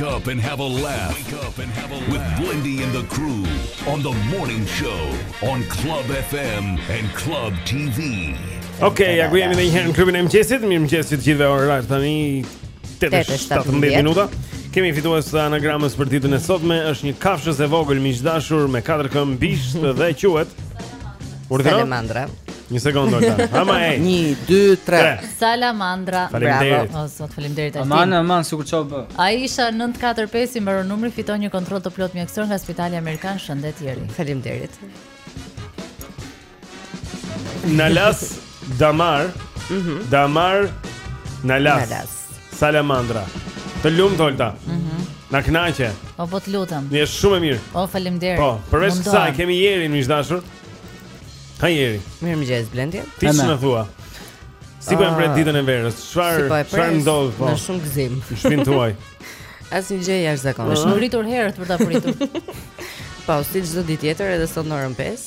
wake up and have a laugh. Wake up and have a laugh. With Blindy and the crew on the morning show on Club FM and Club TV. Ok, ja ku jemi dhe një herë në klubin e mëngjesit Mirëmëngjes të gjithëve ora tani 8-17 minuta Kemi fituesin e anagramës për ditën e sotme është një kafshës e vogël miq dashur me 4 këmbë bisht dhe quhet Salamandra Një sekondë Olta Ama e 1, 2, 3 Salamandra Bravo O zot faleminderit e Aman, aman, sikur ç'u bë Aisha 945 i mbaron numri fiton një kontroll të plot mjekësor nga spitali Amerikan Shëndet Jeri Faleminderit Nalas Damar. Mhm. Mm Damar Nalas. Nalas. Salamandra. Të lumt Olta. Mhm. Mm Na kënaqe. O po të lutem. Je shumë e mirë. O faleminderit. Po, përveç kësaj kemi Jerin miq dashur. Ha Jeri. Mirëmëngjes Blendi. Ti ç'na thua? Si po e pret ah, ditën e verës? Çfarë po çfarë ndodh po? Me shumë gëzim. Shpinë tuaj. Asnjë gjë e jashtëzakonshme. Është ngritur herët për ta pritur. Po, si çdo ditë tjetër edhe sot në orën 5.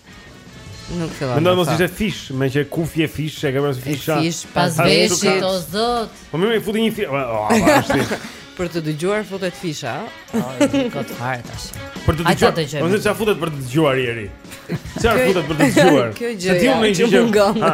Nuk fillon. Mendoj mos ishte fish, meqë kufje fish, e ke parasysh fish. Fish pas veshit o zot. Po më i futi një fish. Oh, ashtu. Për të dëgjuar futet fisha. Kot fare tash. Për të dëgjuar. Mos e ça futet për të dëgjuar Jeri. Ça futet për të dëgjuar. Kjo gjë. Ti unë gjë. Ha.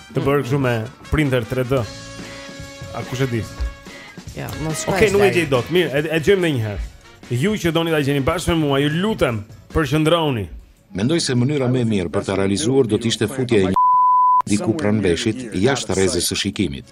Të bërë kështu me printer 3D. A kush e di? Ja, mos shkoj. Okej, nuk e gjej dot. Mirë, e, e dëgjojmë edhe një herë. Ju që doni ta gjeni bashkë me mua, ju lutem, përqendrohuni. Mendoj se mënyra më e mirë për ta realizuar do të ishte futja e një diku pranë veshit, jashtë rrezes së shikimit.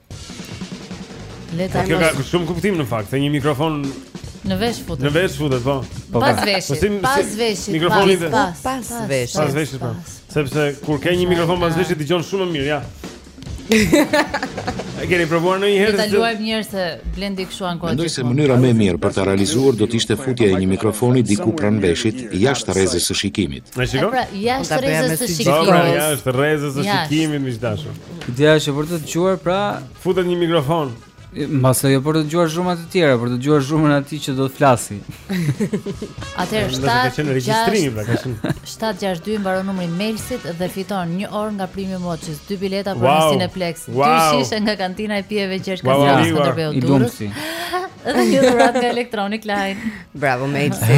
Le ta Kjo ka shumë kuptim në fakt, se një mikrofon në vesh futet. Në vesh futet, po. po pas veshit, pas veshit. Mikrofoni pas, pas, pas, pas veshit. Pas veshit, po. Sepse kur ke një mikrofon pas veshit dëgjon shumë më mirë, ja. A keni provuar ndonjëherë? Ta luajmë një herë se Blendi kshu anko. Mendoj se mënyra më e mirë për ta realizuar do të ishte futja e një mikrofoni diku pranë veshit, jashtë rrezes së shikimit. Pra, jashtë rrezes së shikimit. Jashtë rrezes së shikimit, miq dashur. Ideja është për të dëgjuar, pra futet një mikrofon. Mbase jo për të dëgjuar zhurma të tjera, për të dëgjuar zhurmën atij që do të flasi. Atëherë 7 ka qenë regjistrimi, pra ka qenë 762 mbaron numri i Melsit dhe fiton një orë nga Primi Motors, dy bileta për wow. Cineplex, dy wow. shishe nga kantina e pijeve Gjergj wow. Kastrioti wow. Skënderbeu. I lumtë. Dhe një dhuratë nga Electronic Line. Bravo Melsi.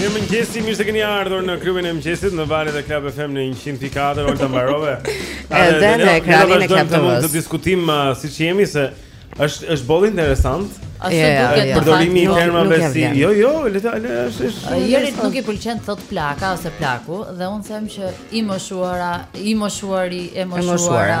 Mirë mëngjesi, mirë se keni ardhur në klubin e mëngjesit në valët e Club FM në 104 pikë tre. Mbarove. Edhe në ekranin e Club TV. Ne do të diskutojmë uh, siç jemi se është është boll interesant. Ashtu yeah, duket. Yeah, yeah. Përdorimi i termave si jo jo, le të le është është. Jeri nuk i pëlqen të thotë plaka ose plaku dhe unë them që i moshuara, i moshuari, e moshuara.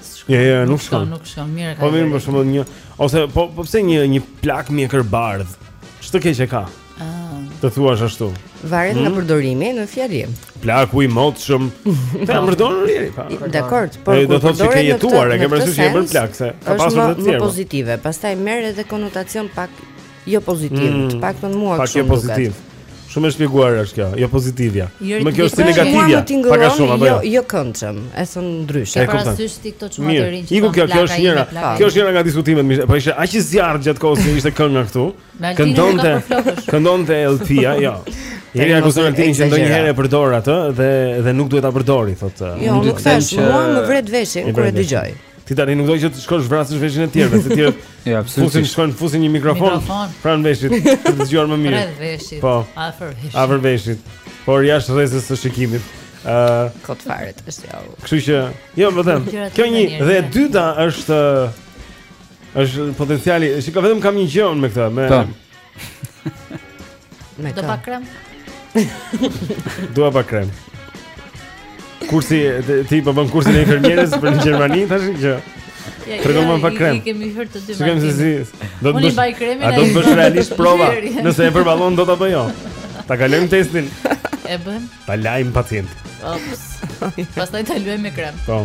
Shkon, ja, ja, nuk shkon. Nuk shkon, mirë ka. Po vjen për shembull një ose po po pse një një plak mjekërbardhë. Ç'të keqe ka? Ëh. Ah. Të thuash ashtu. Varet nga hmm? përdorimi në fjali. Plaku i motshëm. Ta kam përdorur, Jeri, pra. Dakor, po. Do të thotë se ke jetuar, e ke parasysh për plak se ka pasur të tjerë. Është pozitive, pastaj merr edhe konotacion pak Jo pozitiv, mm, të paktën mua kështu më duket. Shumë e shpjeguar është kjo, jo pozitivja. Më kjo është negativja. Pak a shumë apo jo? Jo, jo këndshëm, e thonë ndryshe. Parasysh ti këto të moshuarit e rinj. Iku kjo, kjo është njëra. Kjo është njëra nga diskutimet, po ishte aq i zjarrtë gjatë kohës që ishte kënga këtu. Këndonte, këndonte LP-ja, jo. Jeri akuzon Altinin që ndonjëherë e përdor atë dhe dhe nuk duhet ta përdorë, thotë. Jo, nuk thashë, mua më vret veshin kur e dëgjoj. Ti tani nuk do që të shkosh vrasësh veshin e të tjerëve, se të tjerët ja, fusin shkojnë fusin një mikrofon, mikrofon. pranë veshit për të dëgjuar më mirë. Pranë veshit. Po. Afër veshit. Afër veshit. Por jashtë rrezes së shikimit. Ë, uh, kot fare të sjell. Jo. Kështu që, jo, më them. Kjo një dhe e dyta është është potenciali, shiko vetëm kam një gjë me këtë, me Me Do pa krem? Dua pa krem. Kurse ti po bën kursin e infermieres për në Gjermani tash që Trego më pa krem. Ne kemi hyrë të dy më. Kemi si do të bësh. A do të bësh realisht prova? Nëse e përballon do ta bëj jo. Ta kalojmë testin. E bën. Ta lajmë pacientin. Ops. Pastaj ta lyejmë me krem. Po.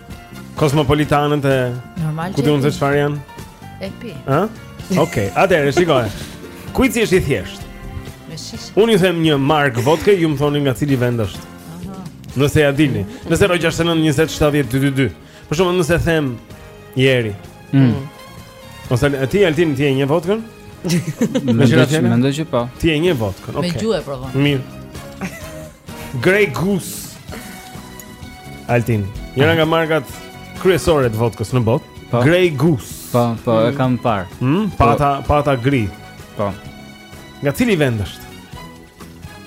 Kosmopolitanët Normal. Ku di unë se çfarë janë? E pi. Ë? Okej, okay, atëherë shiko. Kuizi është i thjeshtë. Me shishe. Unë ju them një markë vodke, ju më thoni nga cili vend është. Aha. Nëse e dini. Në zero 69 20 70 222. Për shembull nëse them Jeri. Mm. mm. Ose ti Altin ti e njeh vodkën? Mendoj që po. Ti e njeh vodkën. Okay. Me gjuhë e provon. Mirë. Grey Goose. Altin, njëra nga markat kryesore të vodkës në botë. Po. Grey Goose. Po, po, e kam parë. Hm, pata, pata gri. Po. Nga cili vend është?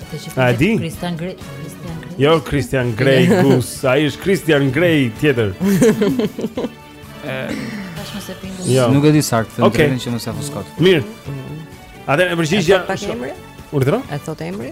Atë që A e di? Christian Grey, Christian Grey. Jo Christian Grey Goose, ai është Christian Grey tjetër. Tash mos e pingu. Jo. Nuk e di saktë, them Okej. drejtën që mos ia fus kot. Mirë. Atë e përgjigja Pak emri? urdhëro? E thotë emri?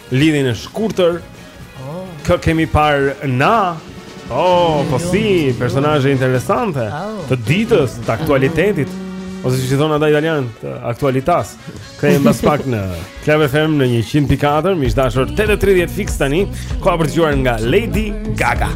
Lidhjen e shkurtër. Oh. Kë kemi parë na? Oh, po si, personazhe interesante oh. të ditës, të aktualitetit. Ose si thonë ata italianët, aktualitas. Kthehemi pas pak në Club FM në 100.4, miq të dashur, 8:30 fiks tani, koha për të dëgjuar nga Lady Gaga.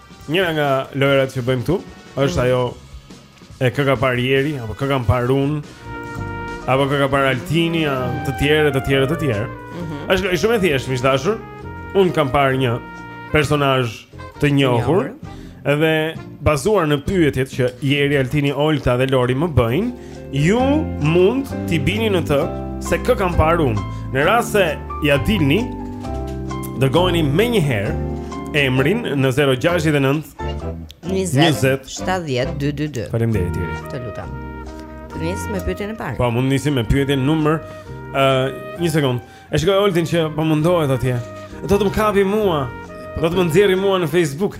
Njëra nga lojërat që bëjmë këtu është mm. ajo e kë ka parë Jeri apo kë kam parë unë apo kë ka parë Altini e të tjerë të tjerë të tjerë. Mm -hmm. Është shumë e thjeshtë, miq të dashur. Unë kam parë një personazh të njohur dhe bazuar në pyetjet që Jeri, Altini, Olta dhe Lori më bëjnë, Ju mund t'i bini në të se kë kam parë unë. Në rast se ia dilni, dërgojeni menjëherë emrin në 069 20 70 222. Faleminderit Jeri. Të lutem. Të nisim me pyetjen e parë. Po mund të nisim me pyetjen numër ë uh, 1 sekond. E shikoj Oltën që po mundohet atje. Do të më kapë mua. Do të më nxjerrë mua në Facebook.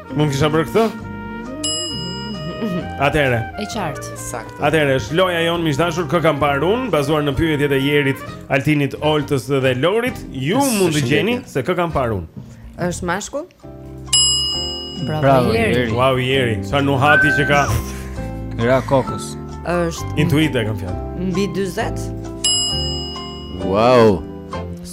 Mund kisha bërë këtë? Atëre. E qartë. Saktë. Atëre, është loja jonë miq të dashur kë kam parë unë, bazuar në pyetjet e Jerit, Altinit, Oltës dhe Lorit, ju mund të gjeni se kë kam parë unë. Është mashkull? Bravo, Bravo Jeri. Jeri. Wow Jeri, sa nuhati që ka. Ra kokës. Është intuita e kam fjalë. Mbi 40? Wow.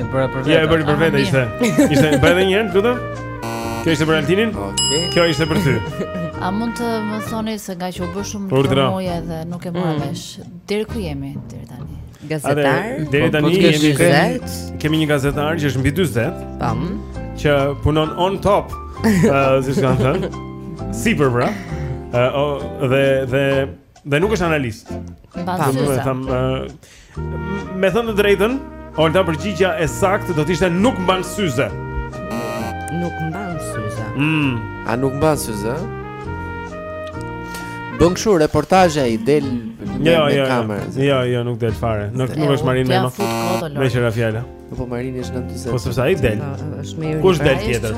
E bëra për vete. Ah e bëri për vete ishte. Ishte e bëje edhe një herë, të lutem. Kjo ishte për Altinin. Okej. Kjo ishte për ty. A mund të më thoni se ngaqë u bë shumë rrëmuja dhe nuk e mora mm. vesh. Deri ku jemi deri tani? Gazetar. Deri tani po, jemi gazet. Kemi një gazetar që është mbi 40. Tam. Që punon on top. Ëh, si s'kan thënë? Sipër pra. Ëh, dhe dhe Dhe nuk është analist. Pa, do të them, me thënë të drejtën, Olta përgjigja e saktë do të ishte nuk mban syze. Nuk mban syze. Mm. A nuk mban syze? Bën kështu reportazhe i del jo, me jo, jo. kamerë. Jo, jo, nuk del fare. Nuk nuk është Marin Mema. Me çfarë fjala? Po Marini është nën 40. Po sepse ai del. Është më i Kush del tjetër?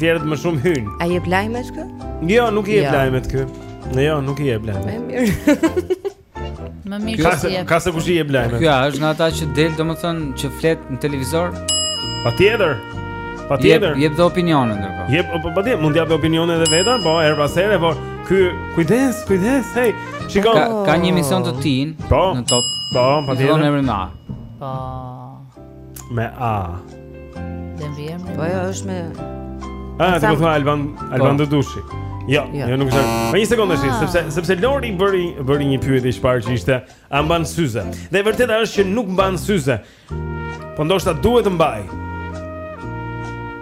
Tjerët më shumë hyn. Ai jep lajme ky? Jo, nuk i jep lajmet ky. Ne jo, nuk i jep lajme. Më mirë. Më mirë se jep. Ka se kush i jep lajme. Ky është nga ata që del, domethënë, që flet në televizor. Patjetër. Patjetër. Jep, jep dhe opinione ndërkohë. Po. Jep, po, po patjetër, mund të jap opinione edhe vetë, po her pas here, po ky kujdes, kujdes, hey. Shiko. Ka, ka një emision të tijin po, në top. Po, patjetër. Në emrin Po. Me A. Dhe mbiemri. Po ajo është me A, ti po thua Alban, Alban po. Dudushi. Jo, jo, jo nuk është. Po një sekondë tash, ah. sepse sepse Lori bëri bëri një pyetje të parë që ishte a mban syze. Dhe e vërteta është që nuk mban syze. Po ndoshta duhet të mbajë.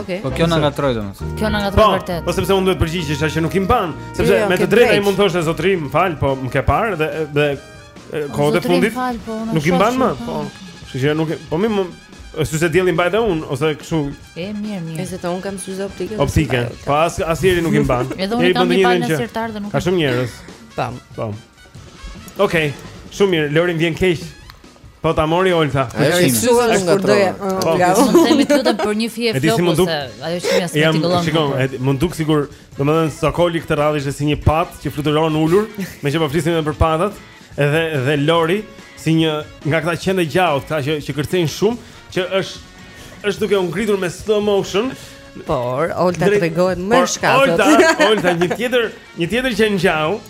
Okej. Po kjo na ngatroi domosdo. Kjo na ngatroi po, vërtet. Po sepse unë duhet të përgjigjesha që nuk i mban, sepse jo, jo, me të drejtë ai mund të thoshte zotëri, më fal, po më ke parë dhe dhe kohët e fundit. Po, nuk i mban më, po. Kështu që nuk po më Syze dielli mbaj dhe un ose kështu. E mirë, mirë. Nëse të un kam syze optike. Optike. Po as asnjëri nuk i mban. Edhe un kam një palë në sirtar dhe nuk. Ka shumë njerëz. Tam. Tam. Okej, okay, shumë mirë, Lori më vjen keq. Po ta mori Olta. Po ja shisuar nga kurdoja. Po ja u themi të lutem për një fije flokë se ajo që më sqeti gëllon. Shiko, mu m'u duk sikur, domethënë Sokoli këtë radhë ishte si një patë që fluturon ulët, meqë po flisim edhe për patat, edhe dhe Lori si një nga këta qentë e gjahut, këta që që kërcejnë shumë, që është është duke u ngritur me slow motion. Por Olta u tregua më e shkathët. Olta, Olta një tjetër, një tjetër që ngjau,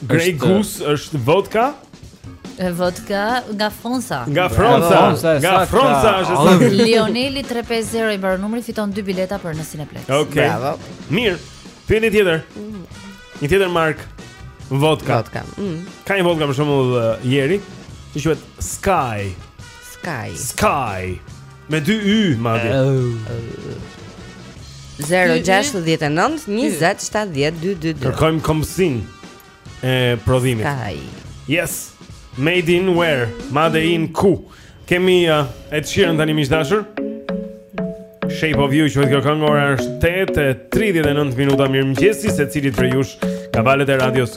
Grey Goose është vodka? Vodka nga Franca. Nga Franca, nga Franca është sa. Leoneli 350 i mbaron numri fiton dy bileta për në Cineplexx. Okej. Okay. Bravo. Mirë. Pyetje tjetër. Mm. Një tjetër markë vodka. Vodka. Mm. Ka një vodka për shembull uh, Jeri, që quhet Sky. Sky. Sky. Me dy y madje. 069 20 70 222. Kërkojmë kombësinë e prodhimit. Sky. Yes. Made in where? Made in ku? Kemi uh, Ed Sheeran tani miq të dashur. Shape of You, quhet kënga, ora është 8 e 39 minuta. Mirëmëngjesi secilit prej jush, nga valët e radios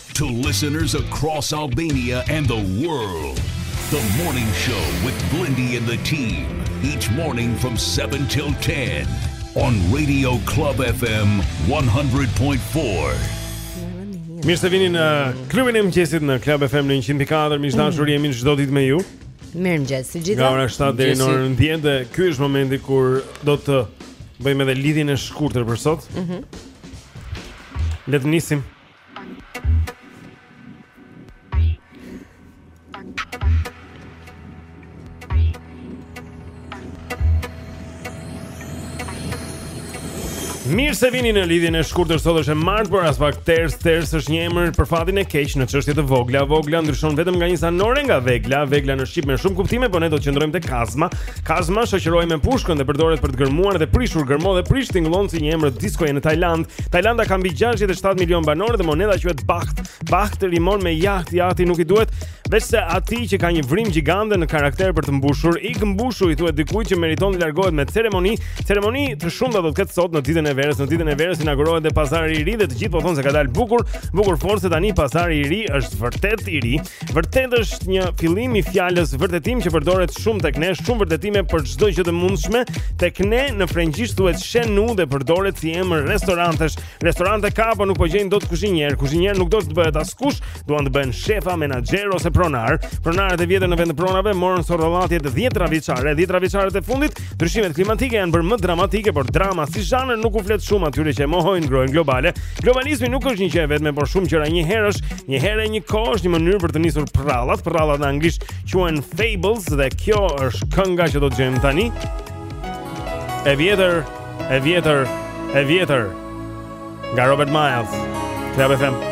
To listeners across Albania and the world, the morning show with Blendi and the team, each morning from 7 till 10 on Radio Club FM 100.4. Mirë se vini në klubin e mëngjesit në Club FM në 104. Miq të dashur mm. jemi çdo ditë me ju. Mirëmëngjesi të gjithë. Nga ora 7 deri në orën 10 dhe ky është momenti kur do të bëjmë edhe lidhjen e shkurtër për sot. Mhm. Mm Le të nisim. Mirë se vini në lidhjen e shkurtër sot është e martë, por as pak ters, ters është një emër për fatin e keq në çështje të vogla. Vogla ndryshon vetëm nga një zanore nga vegla, vegla në shqip me shumë kuptime, por ne do të qëndrojmë te kazma, Kazma shoqërohej me pushkën dhe përdoret për të gërmuar dhe prishur gërmo dhe prish tingëllon si një emër diskoje në Tajland. Tajlanda ka mbi 67 milion banorë dhe monedha quhet baht. Baht rimon me jaht, jahti nuk i duhet, veçse atij që ka një vrim gjigante në karakter për të mbushur. Ik mbushu i thuhet dikujt që meriton të largohet me ceremoni. Ceremoni të shumta do të ketë sot në ditën e verës, në ditën e verës inaugurohet dhe pazari i ri dhe të gjithë po thonë se ka dalë bukur, bukur Forcë tani pazari i ri është vërtet i ri. Vërtet është një fillim i fjalës vërtetim që përdoret shumë tek ne, shumë vërtetime për çdo gjë të mundshme. Tek ne në frëngjisht thuhet chez nous dhe përdoret si emër restorantesh. Restorante ka, po nuk po gjejnë dot kuzhinierë. Kuzhinier nuk do të bëhet askush, duan të bëhen shefa, menaxher ose pronarë. Pronarët e vjetër në vend të pronave morën sorollatje dhjetëravjeçare, dhjetëravjeçarët e fundit ndryshimet klimatike janë bërë më dramatike, por drama si zhanër nuk u flet shumë atyre që e mohojnë ngrohjen globale. Globalizmi nuk është një gjë e vetme, por shumë gjëra njëherësh. Një herë e një kohë është një mënyrë për të nisur prrallat, prrallat në anglisht quhen fables dhe kjo është kënga që do të dëgjojmë tani. E vjetër, e vjetër, e vjetër. Nga Robert Miles. Club FM.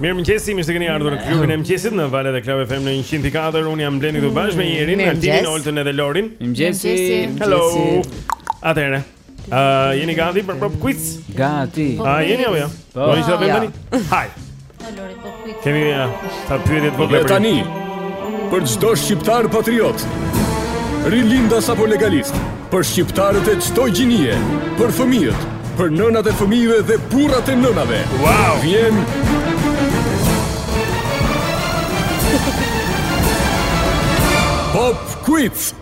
Mirë mëngjesi, mirë se keni ardhur në klubin e mëngjesit në valët e Club FM në 100.4. Un jam Blendi këtu bashkë me Jerin, Altin, Oltën dhe Lorin. Mëngjesi. Hello. Atëre. A uh, jeni gati për pop quiz? Gati. A uh, jeni apo jo? Po. Do të jemi tani. Haj. Lori pop quiz. Kemi ja. Uh, ta pyetjet po bëj. Tani. Për çdo shqiptar patriot. Rilindas apo legalist. Për shqiptarët e çdo gjinie, për fëmijët, për nënat e fëmijëve dhe burrat e nënave. Wow. Vjen Pop Quiz.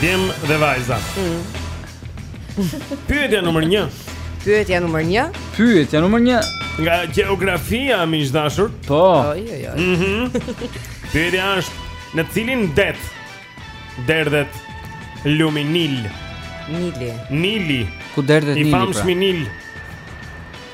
Djem dhe vajza. Mm. Pyetja numër 1. Pyetja numër 1. Pyetja numër 1. Nga gjeografia miq të dashur. Po. Oj oj oj. Mhm. Pyetja është në cilin det derdhet lumi Nil? Nili. Nili. Ku derdhet Nili? I famshmi Nil.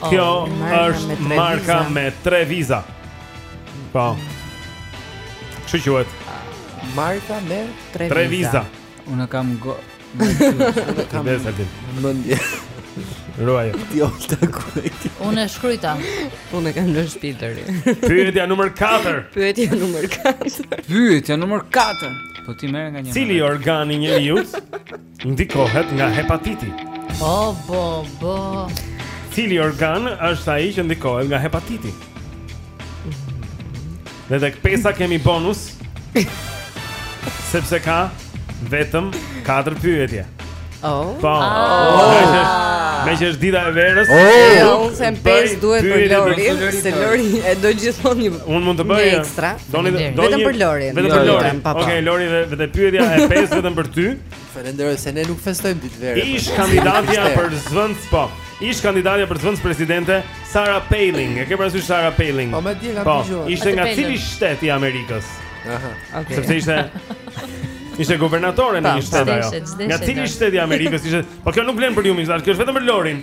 Oh, Kjo është marka me tre viza. Po. Kështu quhet? Marka me tre viza. Tre viza. Unë kam go. Unë kam mendje. Ruaj. Ti Olta ku e ke. Unë e shkruajta. Unë kam në shtëpi. Pyetja numër 4. Pyetja numër 4. Pyetja numër 4. Po ti merr nga një. Cili organ i njeriu ndikohet nga hepatiti? Po, po, po. Cili organ është ai që ndikohet nga hepatiti? Dhe tek pesa kemi bonus Sepse ka vetëm 4 pyetje Oh Po ah. Meqë është dita e verës Oh Unë pesë duhet për Lori Se Lori e do gjithmonë një Unë mund të bëj ekstra Doni vetëm për Lorin. Vetëm për Lorin. Po, po. Okej, Lori dhe vetë pyetja e pesë vetëm për ty. Falenderoj se ne nuk festojmë ditë verë. Ish kandidatja për zëvendës po. Ish kandidatja për zëvendëspresidente Sara Palin. E ke parasysh Sara Palin? Po, më di nga po, dëgjuar. Ishte nga cili shtet i Amerikës? Aha. Okej. Sepse ishte Ishte guvernatore në një shtet ajo. Nga cili shtet i Amerikës ishte? Po kjo nuk vlen për ju më, kjo është vetëm për Lorin.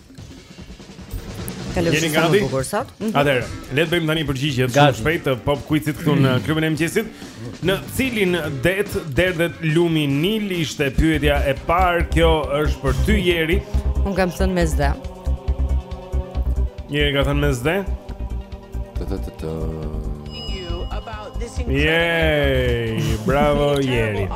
Kalojmë në një bukur sot. Mhm. Atëherë, le të bëjmë tani përgjigjet shumë shpejt të pop quizit këtu në mhm. klubin e mëngjesit. Në cilin det derdhet lumi Nil ishte pyetja e parë. Kjo është për ty Jeri. Unë kam thënë Mesdhe. Jeri ka thënë Mesdhe. Yay! Bravo Jeri.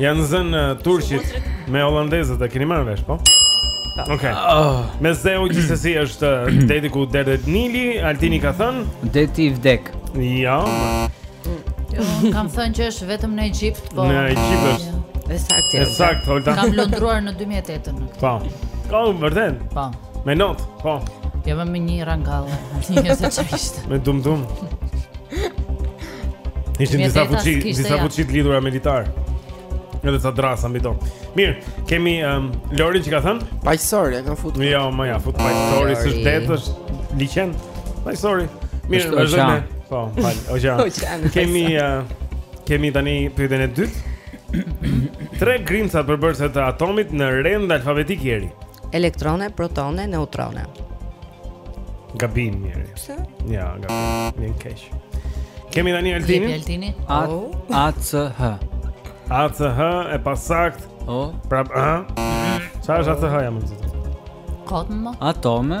Janë zënë uh, turqit me holandezët e keni marrë vesh, po? Okej. Okay. Oh. Mesdheu gjithsesi është uh, deti ku derdhet Nili, Altini ka thënë, deti i vdek. Jo. Jo, kam thënë që është vetëm në Egjipt, po. Në Egjipt është. Është saktë. Është saktë, Olta. Kam lundruar në 2008 në këtë. Po. Vërtet. Po. Me not, po. Ja vëmë me një rrangallë, një herë të ç'ishte. Me dum dum. Ishin disa fuçi, disa fuçi të lidhura me litar. Edhe ca dërrasa mbi to. Mirë, kemi um, Lorin që ka thënë? Paqësor, ja kanë futur. Jo, më ja fut paqësori, ah, s'është det, është liqen. Paqësori. Mirë, vazhdojmë. Po, fal. Oja. Kemi uh, kemi tani pyetjen e dytë. Tre grimcat përbërëse të atomit në rend alfabetik, Jeri. Elektrone, protone, neutrone. Gabim Jeri. Pse? Ja, gabim. Më vjen keq. Kemi tani Altinin. Kemi Altini. A oh. A C H. A C H e pasaktë. O. Oh. Pra, ë. Ça është A C H aman Zot. Kot më. Atome.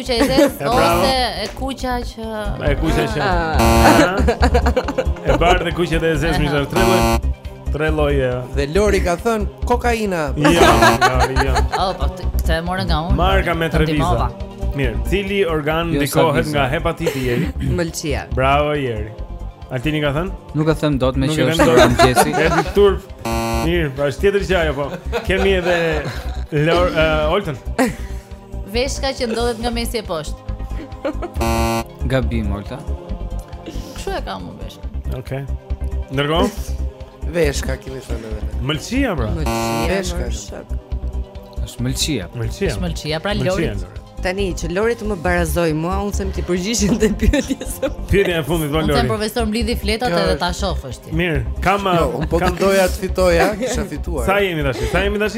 Kuqja e zezë ose e kuqja që e kuqja që e bardhë e kuqja e zezë më zë tre lloje. Tre lloje. Dhe Lori ka thën kokaina. Jo, Lori, jo. Oh, po këtë e morën nga unë. Marka me tre viza. Mirë, cili organ jo, ndikohet nga hepatiti jeri? Mëlçia. Bravo jeri. Altini ka thën? Nuk e them dot meqë është orë mëngjesi. Edhe turp. Mirë, bash tjetër që ajo po. Kemi edhe Lor, uh, Olten. Veshka që ndodhet nga mesi e poshtë. Gabim, Olta. Kështu e kam unë veshka. Okej. Okay. Ndërkohë? Veshka kemi thënë edhe. Mëlçia pra. Mëlçia. Veshka. Është mëlçia. Mëlçia. Është mëlçia, pra Lori. Tani që Lori të më barazoj mua, unë s'do t'i përgjigjem te pyetjes. Pyetja e fundit vlen Lori. Unë them profesor mblidhi fletat edhe ta shohësh ti. Mirë, kam jo, uh, po të doja të fitoja, kisha fituar. Sa jemi tash? Sa jemi tash?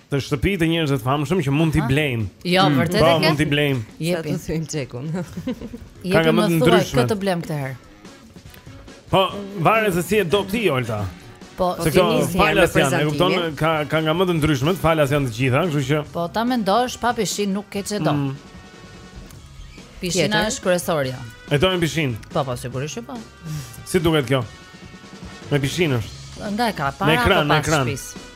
Në shtëpi të njerëzve të famshëm që mund t'i blejmë. Jo, mm. vërtet e ke. Po, mund t'i blejmë. Jepi të thyejmë çekun. Ja të më thuash kë të blejmë këtë herë. Po, varet se si e do ti Olta. Po, po pse s'e nis me prezantimin. Kupton, ka ka nga më të ndryshmet, falas janë të gjitha, kështu që. Po, ta mendosh pa pishin nuk ke ç'e do. Mm. Pishina është kryesorja. E do me pishin. Po, po, sigurisht që po. Si duket kjo? Me pishin është. Nga e ka para apo pas shpisë?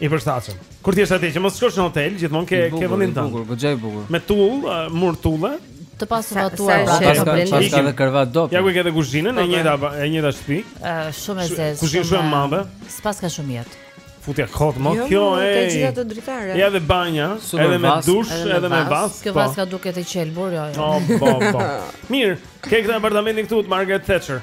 I përshtatshëm. Kur ti je atje që mos shkosh në hotel, gjithmonë ke ke vendin tënd. Bukur, goxhaj bukur. Me tull, mur tulle. Të pasuvatuar pra, s'ka problem. Paska dhe krevat dopio. Ja ku ke dhe kuzhinën e njëjta e njëjta shtëpi. Ëh, shumë e zezë. Kuzhinë shumë e madhe. S'paska shumë jetë. Futja kot më jo, kjo e. Ka gjithë ato dritare. Ja dhe banja, edhe me dush, edhe me vaskë. Kjo vaska po. duket e qelbur, jo. jo. Po, po, po. Mirë, ke këtë apartamentin këtu të Margaret Thatcher.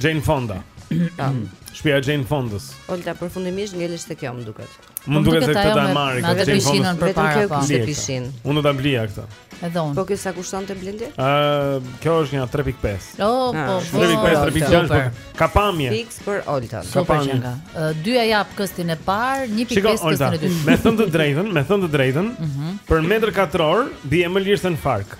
Jane Fonda. Tam. Shpia e Jane Fondas. Olta përfundimisht ngelesh te kjo më duket. Më po duket se këtë do marr këtë të Jane Fondas. Vetëm për para pa. Vetëm kjo pishin. Unë do ta blija këtë. Edhe unë. Po kjo sa kushtonte Blendi? Ë, kjo është një 3.5. Oh, po, ah, po. 3.5, 3.6. Po. Ka pamje. Fiks për Oltën. Ka pamje. Ë, dy ia jap këstin e parë, 1.5 këstin e dytë. Me thënë të drejtën, me thënë të drejtën, mhm. për metër katror bie më lirë se në Farkë.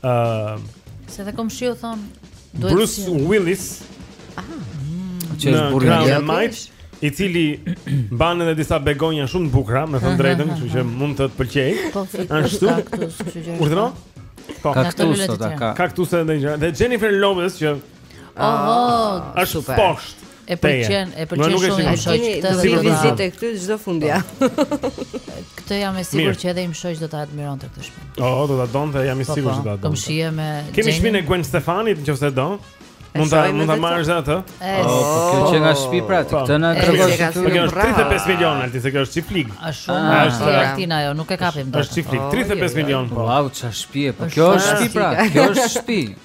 Ë uh, Se dhe komshiu thonë Bruce Willis. Aha. Mm. Që është burri i Mike, i cili mban edhe disa begonja shumë të bukura, me thënë të drejtën, kështu që mund të të pëlqej. Po, ashtu. Urdhëro? Po, kaktus ata ka. Kaktus edhe ndonjë. Dhe Jennifer Lopez që Oh, është poshtë. Më pëlqen, më pëlqen shumë të shoh këtë dhe do vizitë këtu çdo fundjavë. Këtë jam e sigurt që edhe im shoq do ta admironte këtë shtëpi. Po, do ta donte, jam i po, sigurt po, se do ta donte. Kam shije me Kemi shpinë Gwen Stefani, nëse do. Mund ta mund ta marrësh atë? Po, kjo që nga shtëpi pra, po. këtë na tregon. Kjo është 35 milionë, Altin se kjo është çiflik. A shumë ah, është Altin ajo, nuk e kapim dot. Është çiflik, 35 milionë. Wow, çfarë shtëpie po. Kjo është shtëpi pra, kjo është shtëpi.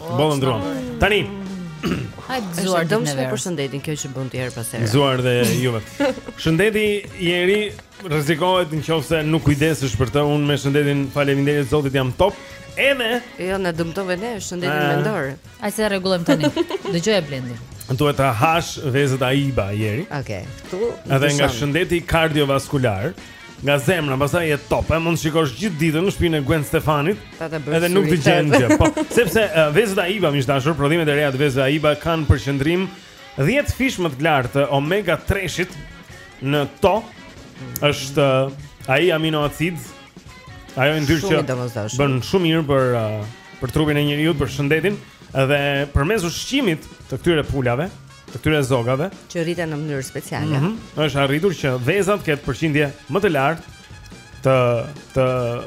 Bolën dron. Tani. Hajde gëzuar dëm për shëndetin kjo që bën ti herë pas here. Gëzuar dhe juve. Shëndeti i njeriut rrezikohet nëse nuk kujdesesh për të. Unë me shëndetin faleminderit Zotit jam top. Edhe jo na dëmtove ne shëndetin ah. mendor. Hajt se e rregullojmë tani. Dëgjoje Blendin. Duhet të hash vezët Aiba njeri Oke, okay. tu Edhe nga shëndeti kardiovaskular nga zemra, pastaj je top. E mund të shikosh gjithë ditën shpinë e Gwen Stefanit. Edhe nuk të gjen gjë. Po, sepse uh, vezët Aiba miq të dashur, prodhimet e reja të vezëve Aiba kanë përqendrim 10 fish më të lartë të omega 3-shit në to. Është uh, ai aminoacid. Ajo yndyrë që bën shumë mirë për uh, për trupin e njeriu, për shëndetin dhe përmes ushqimit të këtyre pulave, këtyre zogave që rriten në mënyrë speciale. Mm -hmm. Është arritur që veza të ketë përqindje më të lartë të të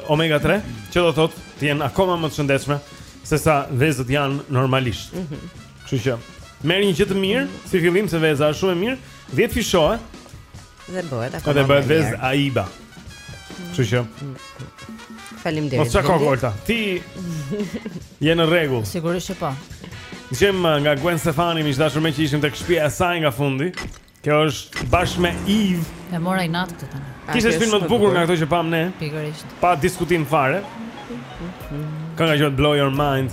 omega 3, që do të thotë të jenë akoma më të shëndetshme se sa vezët janë normalisht. Mm -hmm. Kështu që merr një gjë të mirë, si fillim se veza është shumë e mirë, 10 fishohe. Dhe bëhet akoma. Dhe bëhet vezë Aiba. Kështu që. Faleminderit. Mos çaj kokën Olta. Ti je në rregull. Sigurisht që po. Dëgjojmë uh, nga Gwen Stefani, miq të dashur meqë ishim tek shtëpia e saj nga fundi. Kjo është bashkë me Eve. E mora inat këtë tani. Kishte shpinë më të bukur nga ato që pamë ne. Pikërisht. Pa diskutim fare. Kënga është Blow Your Mind.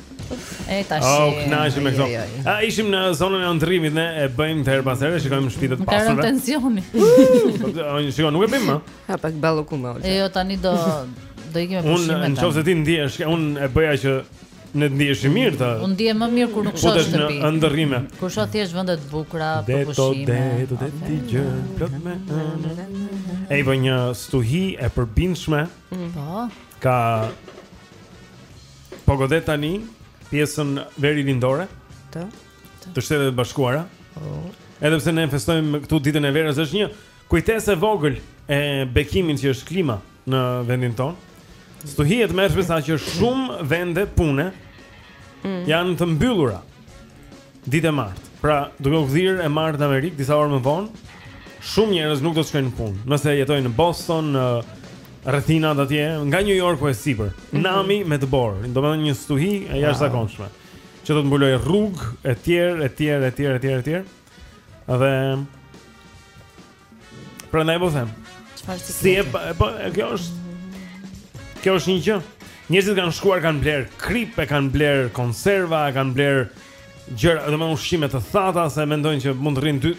E tash. Oh, kënaqesh me këto. A ishim në zonën e ëndërrimit ne e bëjmë këtë herë pas here, shikojmë shtëpitë të pasura. Ka tensioni. Po, unë shikoj, nuk e bëjmë më. Ha pak ballokume. Jo, tani do do ikim me pushime. Unë nëse ti ndihesh, unë e bëja që të ndiheshe mirë ta. Unë ndihem më mirë kur nuk shoh shtëpi. Po ëndërrime. Kur shoh thjesht vende të bukura, për pushime. Do të t'i gjej, plot me. Ai vjen një stuhi e përbindshme. Po. Ka Po godet tani pjesën verilindore të të Shteteve të Bashkuara. Po. Edhe pse ne festojmë këtu ditën e verës, është një kujtesë e vogël e bekimit që është klima në vendin tonë. Stuhi e tmerrshme saqë shumë vende pune mm. janë të mbyllura. Ditë e martë. Pra, duke u gdhirë e martë në Amerikë disa orë më vonë, shumë njerëz nuk do të shkojnë në punë. Nëse jetojnë në Boston, në rrethinat atje, nga New Yorku e sipër, mm -hmm. nami me dëborë, domethënë një stuhi e jashtëzakonshme. Wow që do të mbulojë rrugë etj etj etj etj etj. Dhe Prandaj po them. Çfarë si? Si e po kjo është Kjo është një gjë. Njerëzit kanë shkuar kanë bler krip, e kanë bler konserva, e kanë bler gjëra, domethënë ushqime të thata se mendojnë që mund të rrin dy,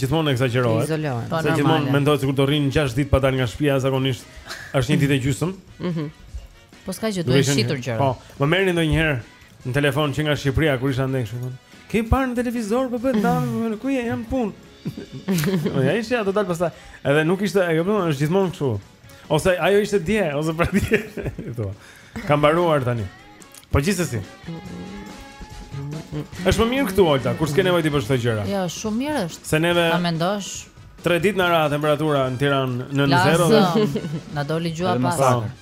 gjithmonë ekzagjerohet. Izolohen. Po, se gjithmonë mendohet sikur do rrin 6 ditë pa dalë nga shtëpia, zakonisht është një ditë e gjysmë. Mhm. Po s'ka gjë, duhet shitur gjëra. Po, më merrnin ndonjëherë në telefon që nga Shqipëria kur isha andej thonë. Ke parë në televizor po bëhet nami, mm. ku jam në punë. Po ja ishte ato dal pastaj. Edhe nuk ishte, e kupton, është gjithmonë kështu. Ose ajo ishte dje, ose pra dje. Kto. Ka mbaruar tani. Po gjithsesi. Është më mirë këtu Olta, kur s'ke nevojë ti për këto gjëra. Jo, shumë mirë është. Se neve. Ta mendosh. 3 ditë në radhë temperatura në Tiranë në 0. Na doli gjuha pas.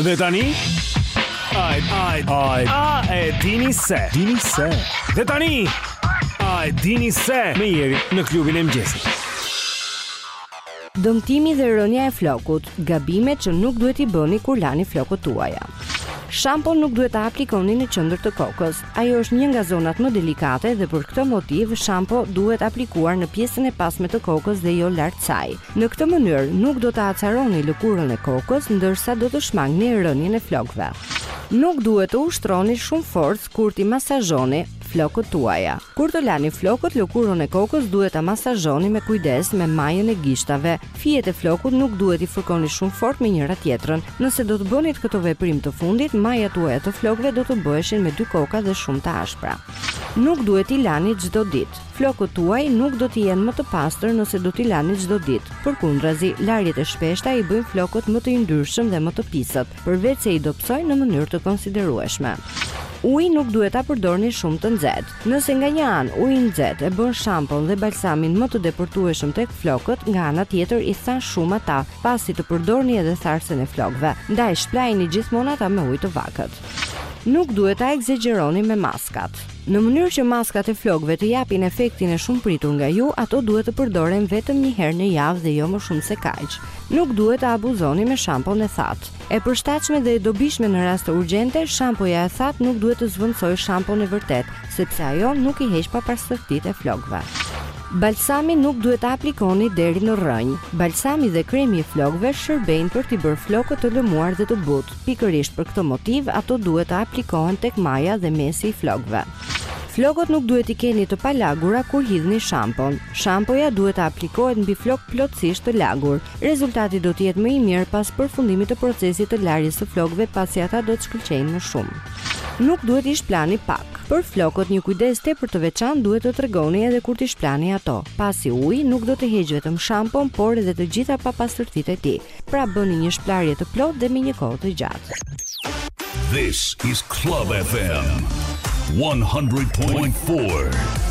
Dhe tani Ai ai ai a e dini se dini se Dhe tani Ai dini se me Jerin në klubin e mëngjesit Dëmtimi dhe rënia e flokut, gabimet që nuk duhet t'i bëni kur lani flokët tuaja. Shampon nuk duhet ta aplikoni në qendër të kokës. Ajo është një nga zonat më delikate dhe për këtë motiv shampo duhet aplikuar në pjesën e pasme të kokës dhe jo lart saj. Në këtë mënyrë nuk do të acaroni lëkurën e kokës, ndërsa do të shmangni rënien e flokëve. Nuk duhet të ushtroni shumë forcë kur t'i masazhoni. flokët tuaja. Kur të lani flokët, lëkurën e kokës duhet ta masazhoni me kujdes me majën e gishtave. Fijet e flokut nuk duhet t'i fërkoni shumë fort me njëra tjetrën. Nëse do të bëni këtë veprim të fundit, majat tuaja të flokëve do të bëheshin me dy koka dhe shumë të ashpra. Nuk duhet t'i lani çdo ditë. Flokët tuaj nuk do të jenë më të pastër nëse do t'i lani çdo ditë. Përkundrazi, larjet e shpeshta i bëjnë flokët më të yndyrshëm dhe më të pisët. përveç se i dobësojnë në mënyrë të konsiderueshme. Ujin nuk duhet ta përdorni shumë të nxehtë. Nëse nga një anë uji i nxehtë e bën shampon dhe balsamin më të depërtueshëm tek flokët, nga ana tjetër i than shumë ata, pasi të përdorni edhe tharësen e flokëve. Ndaj shpëlajini gjithmonë ata me ujë të vakët. Nuk duhet ta ekzagjeroni me maskat. Në mënyrë që maskat e flokëve të japin efektin e shumëpritur nga ju, ato duhet të përdoren vetëm një herë në javë dhe jo më shumë se kaq. Nuk duhet të abuzoni me shampon e thatë. E përshtatshme dhe e dobishme në raste urgjente, shampoja e thatë nuk duhet të zvendësojë shampon e vërtetë, sepse ajo nuk i heq papastërtitë e flokëve. Balsamin nuk duhet ta aplikoni deri në rrënjë. Balsami dhe kremi i flokëve shërbejnë për t'i bërë flokët të lëmuar dhe të butë. Pikërisht për këtë motiv ato duhet të aplikohen tek maja dhe mesi i flokëve. Flokët nuk duhet t'i keni të palagura kur hidhni shampon. Shampoja duhet të aplikohet mbi flokë plotësisht të lagur. Rezultati do të jetë më i mirë pas përfundimit të procesit të larjes së flokëve pasi ata do të shkëlqejnë më shumë. Nuk duhet t'i shplani pak. Për flokët një kujdes tepër të veçantë duhet të tregoni edhe kur t'i shplani ato, pasi uji nuk do të heqë vetëm shampon, por edhe të gjitha papastërtitë e tij. Pra bëni një shplarje të plotë dhe me një kohë të gjatë. This is Club FM 100.4.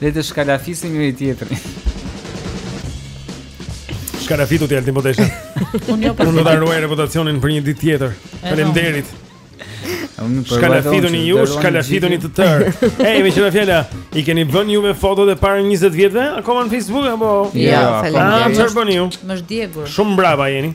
Le të shkalafisim njëri tjetrin. Shkalafitu ti Altin po deshe. Unë jo po. Unë do ta ruaj reputacionin për një ditë tjetër. Faleminderit. Shkalafitoni ju, shkalafitoni të tërë. Ej, meqë ra fjala, i keni bërë ju me fotot e para 20 vjetëve? Akoma në Facebook, apo? Jo, jo, faleminderit. Ah, çfarë bëni ju? I keni djegur. Shumë mbrapa jeni.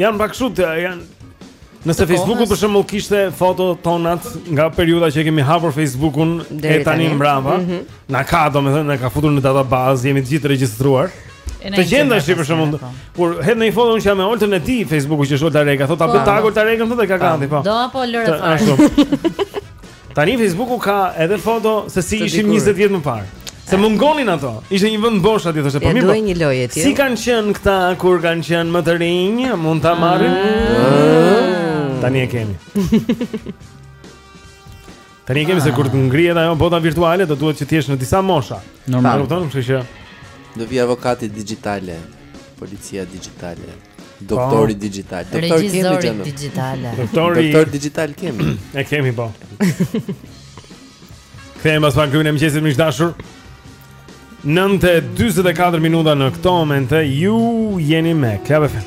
Jan pak shumë të janë Nëse Facebooku për shembull kishte foto tonat nga periudha që kemi hapur Facebookun e tani, mbrapa, mm -hmm. na ka domethënë na ka futur në databazë, jemi të gjithë të regjistruar. Të gjendesh për shembull. Po. Kur hedh në një foto unë jam me Oltën e di Facebooku që është Olta Reka, thotë apo po. tago Olta Rekën thotë e ka po. gati po. Do apo lëre fare. Tani Facebooku ka edhe foto se si ishim 20 vjet më parë. Se mungonin ato. Ishte një vend bosh atje thoshte, po mirë. Po një lojë ti. Si kanë qenë këta kur kanë qenë më të rinj, mund ta marrin. Ah. Tani e kemi. Tani e kemi se kur të ngrihet ajo bota virtuale, do duhet që të jesh në disa mosha. Normal, kupton? Kështu që do vi avokati digjital, policia digjitale. Doktori digital. Doktor kemi gjë. Doktori digital. Doktori Doktor digital kemi. E kemi po. Kthehemi pas pak në Klubin e mëngjesit miq të dashur. 9:44 minuta në këto momente ju jeni me Club FM.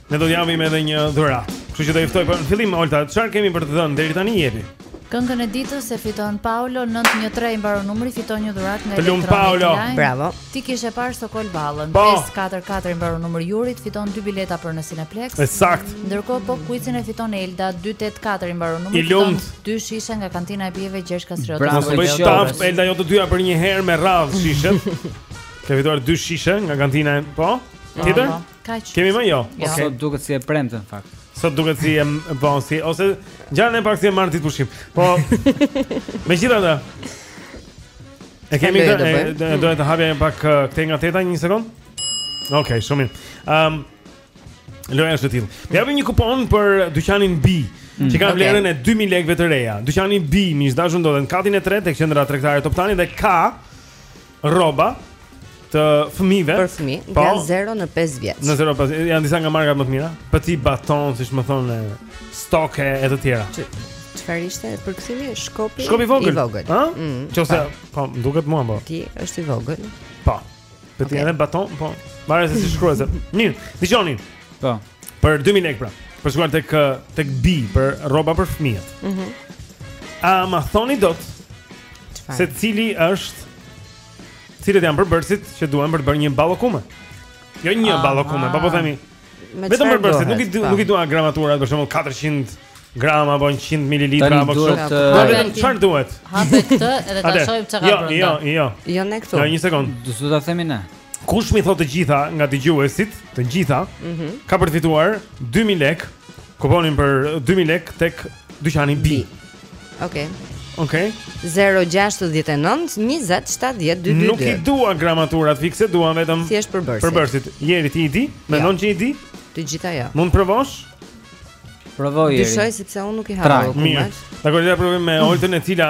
Ne do të japim edhe një dhuratë. Kështu që do i ftoj për fillim Olta, çfarë kemi për të dhënë deri tani, jepi? Këngën e ditës e fiton Paolo 913 i mbaron numri, fiton një dhuratë nga Elektronika. Paolo, bravo. Ti kishe parë Sokol Ballën. 544 i mbaron numri Jurit, fiton dy bileta për në Cineplex. Ekzakt. Ndërkohë po kuicin e fiton Elda 284 i mbaron numri, fiton dy shishe nga kantina e pijeve Gjergj Kastrioti. Bravo, mos bëj gafë Elda jo të dyja për një herë me radhë shishet. Ka fituar dy shishe nga kantina, po? Tjetër? Kaq. Kemi më jo. Okay. Sot duket si e premte në fakt. Sot duket si e po si ose ngjan pak si e marrë ditë pushim. Po. Megjithatë. E kemi të, e, e, do të hapja një pak këtej nga teta një sekond. Okej, okay, shumë mirë. Ehm um, Loja është e tillë. Ne japim një kupon për dyqanin B, mm, që ka okay. vlerën e 2000 lekëve të reja. Dyqani B, miq të dashur, ndodhet në katin e 3 tek qendra tregtare Toptani dhe ka rroba të fëmijëve. Për fëmijë, po, nga 0 në 5 vjeç. Në 0, po, janë disa nga markat më të mira. Petit baton, siç më thonë, Stokke e të tjera. Çfarë ishte përkthimi shkopi? Shkop i vogël. I vogël. Ëh? Mm, Qose, po, më duket mua po. Petit është i vogël. Po. Petit okay. baton, po. Varet se si shkruhet. Mirë, dëgjoni. Po. Për 2000 lekë pra. Për të shkuar tek tek B për rroba për fëmijët. Mhm. Mm A ma thoni dot se cili është cilët janë përbërësit që duhen për të bërë një ballokume? Jo një ballokume, po po themi. Vetëm përbërësit, nuk i po. nuk i dua gramaturat, për shembull 400 gram apo 100 ml apo kështu. Po vetëm çfarë duhet? Hape këtë edhe ta shohim çka ka jo, brenda. Jo, jo, jo. Jo ne këtu. Jo, një sekond. Do të ta themi ne. Kush m'i thotë të gjitha nga dëgjuesit, të gjitha, mm -hmm. ka për të fituar 2000 lek, kuponin për 2000 lek tek dyqani B. Okej. Okay. Okej. Okay. 069 20 70 222. Nuk i dua gramaturat fikse, dua vetëm thjesht përbërësit. Përbërësit. Jeri ti i di? Mendon ja. që i di? Të gjitha jo. Mund të provosh? Provoj. Dyshoj sepse unë nuk i ha. Mirë. Dakor, ja provojmë me Oltën e cila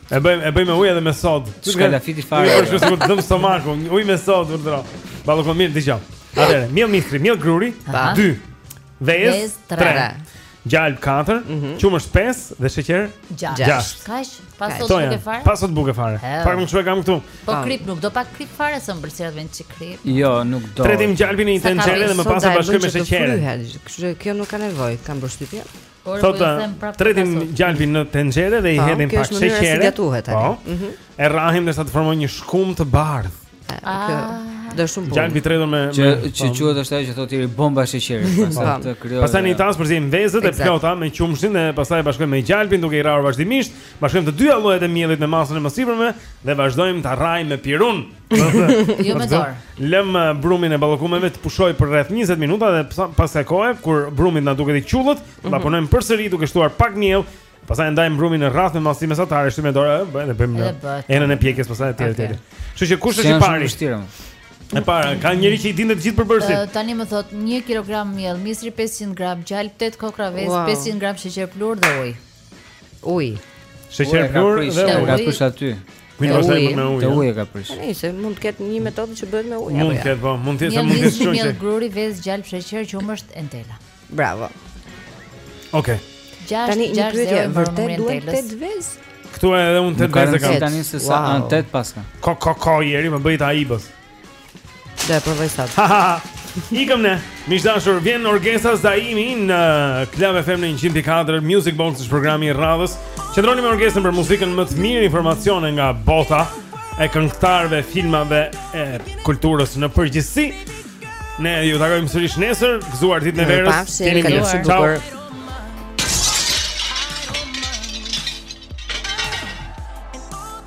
E bëjmë e bëjmë ujë edhe me sodë. Çka lajthiti fare. Po është sikur dhemb stomaku, ujë me sodë urdhëro. Ballokume, dëgjo. Atëherë, miell misri, miell gruri, 2. Vezë 3. Gjalp 4, mm -hmm. qumësht 5 dhe sheqer 6. Kaq, pa sodë buke fare. Pa sodë buke fare. Pak më shumë kam këtu. Po kripë nuk do pak kripë fare se ëmbëlsirat vënë çik kripë. Jo, nuk do. Tretim gjalpin në tenxhere dhe më pas e bashkojmë me sheqerin. Kështu që kjo nuk ka nevojë, kam përshtypje. Por po e them prapë. Tretim gjalpin në tenxhere dhe i po, hedhim pak sheqer. Kjo është si gatuhet tani. Po. Mhm. E rrahim derisa të formojë një shkumë të bardhë. Ah. Kjo do shumë punë. Gjalpi i tretur me që që quhet është ajo që thotë i bomba sheqeri, pastaj të krijojë. Pastaj në tas përziejmë vezët e plota me qumështin dhe pastaj e bashkojmë me gjalpin duke i rrahur vazhdimisht. Bashkojmë të dyja llojet e miellit me masën e mësipërme dhe vazhdojmë ta rrajmë me pirun. Jo me dorë. Lëm uh, brumin e ballokumeve të pushojë për rreth 20 minuta dhe pas kësaj kohe kur brumi na duket i qullët, mm -hmm. ta mhm. punojmë përsëri duke shtuar pak miell, pastaj e ndajmë brumin në rrathë me madhësi mesatare, shtypim me dorë, bëjmë dhe bëjmë enën e pjekjes pastaj etj etj. Kështu që kush është i pari? E para, ka njeri që i dinë të gjithë përbërësit. Uh, tani më thot 1 kg miell misri, 500 g gjalp, 8 kokrra vezë, wow. 500 g sheqer pluhur dhe ujë. Uj. Sheqer pluhur dhe uj. Ka prish aty. Mirëpo s'e bën me ujë. Te uji e ka prish. Nëse mund të ketë një metodë që bëhet me ujë. Mund të ketë po, mund të jetë mund të shkojë. Miell gruri vezë gjalp sheqer që është Entela. Bravo. Okej. Tani një pyetje vërtet duhet të dvez. Ktu edhe unë të dvez e kam. Tani se sa an tet paska. Ko ko ko ieri më bëj ta ibës. Dhe provoj sot. Ikëm ne. Miq të dashur, vjen Orgesa Zaimi në Club FM në 104 Music Box është programi i radhës. Qëndroni me Orgesën për muzikën më të mirë, informacione nga bota e këngëtarëve, filmave e kulturës në përgjithësi. Ne ju takojmë sërish nesër, gëzuar ditën e verës. Keni një shumë bukur.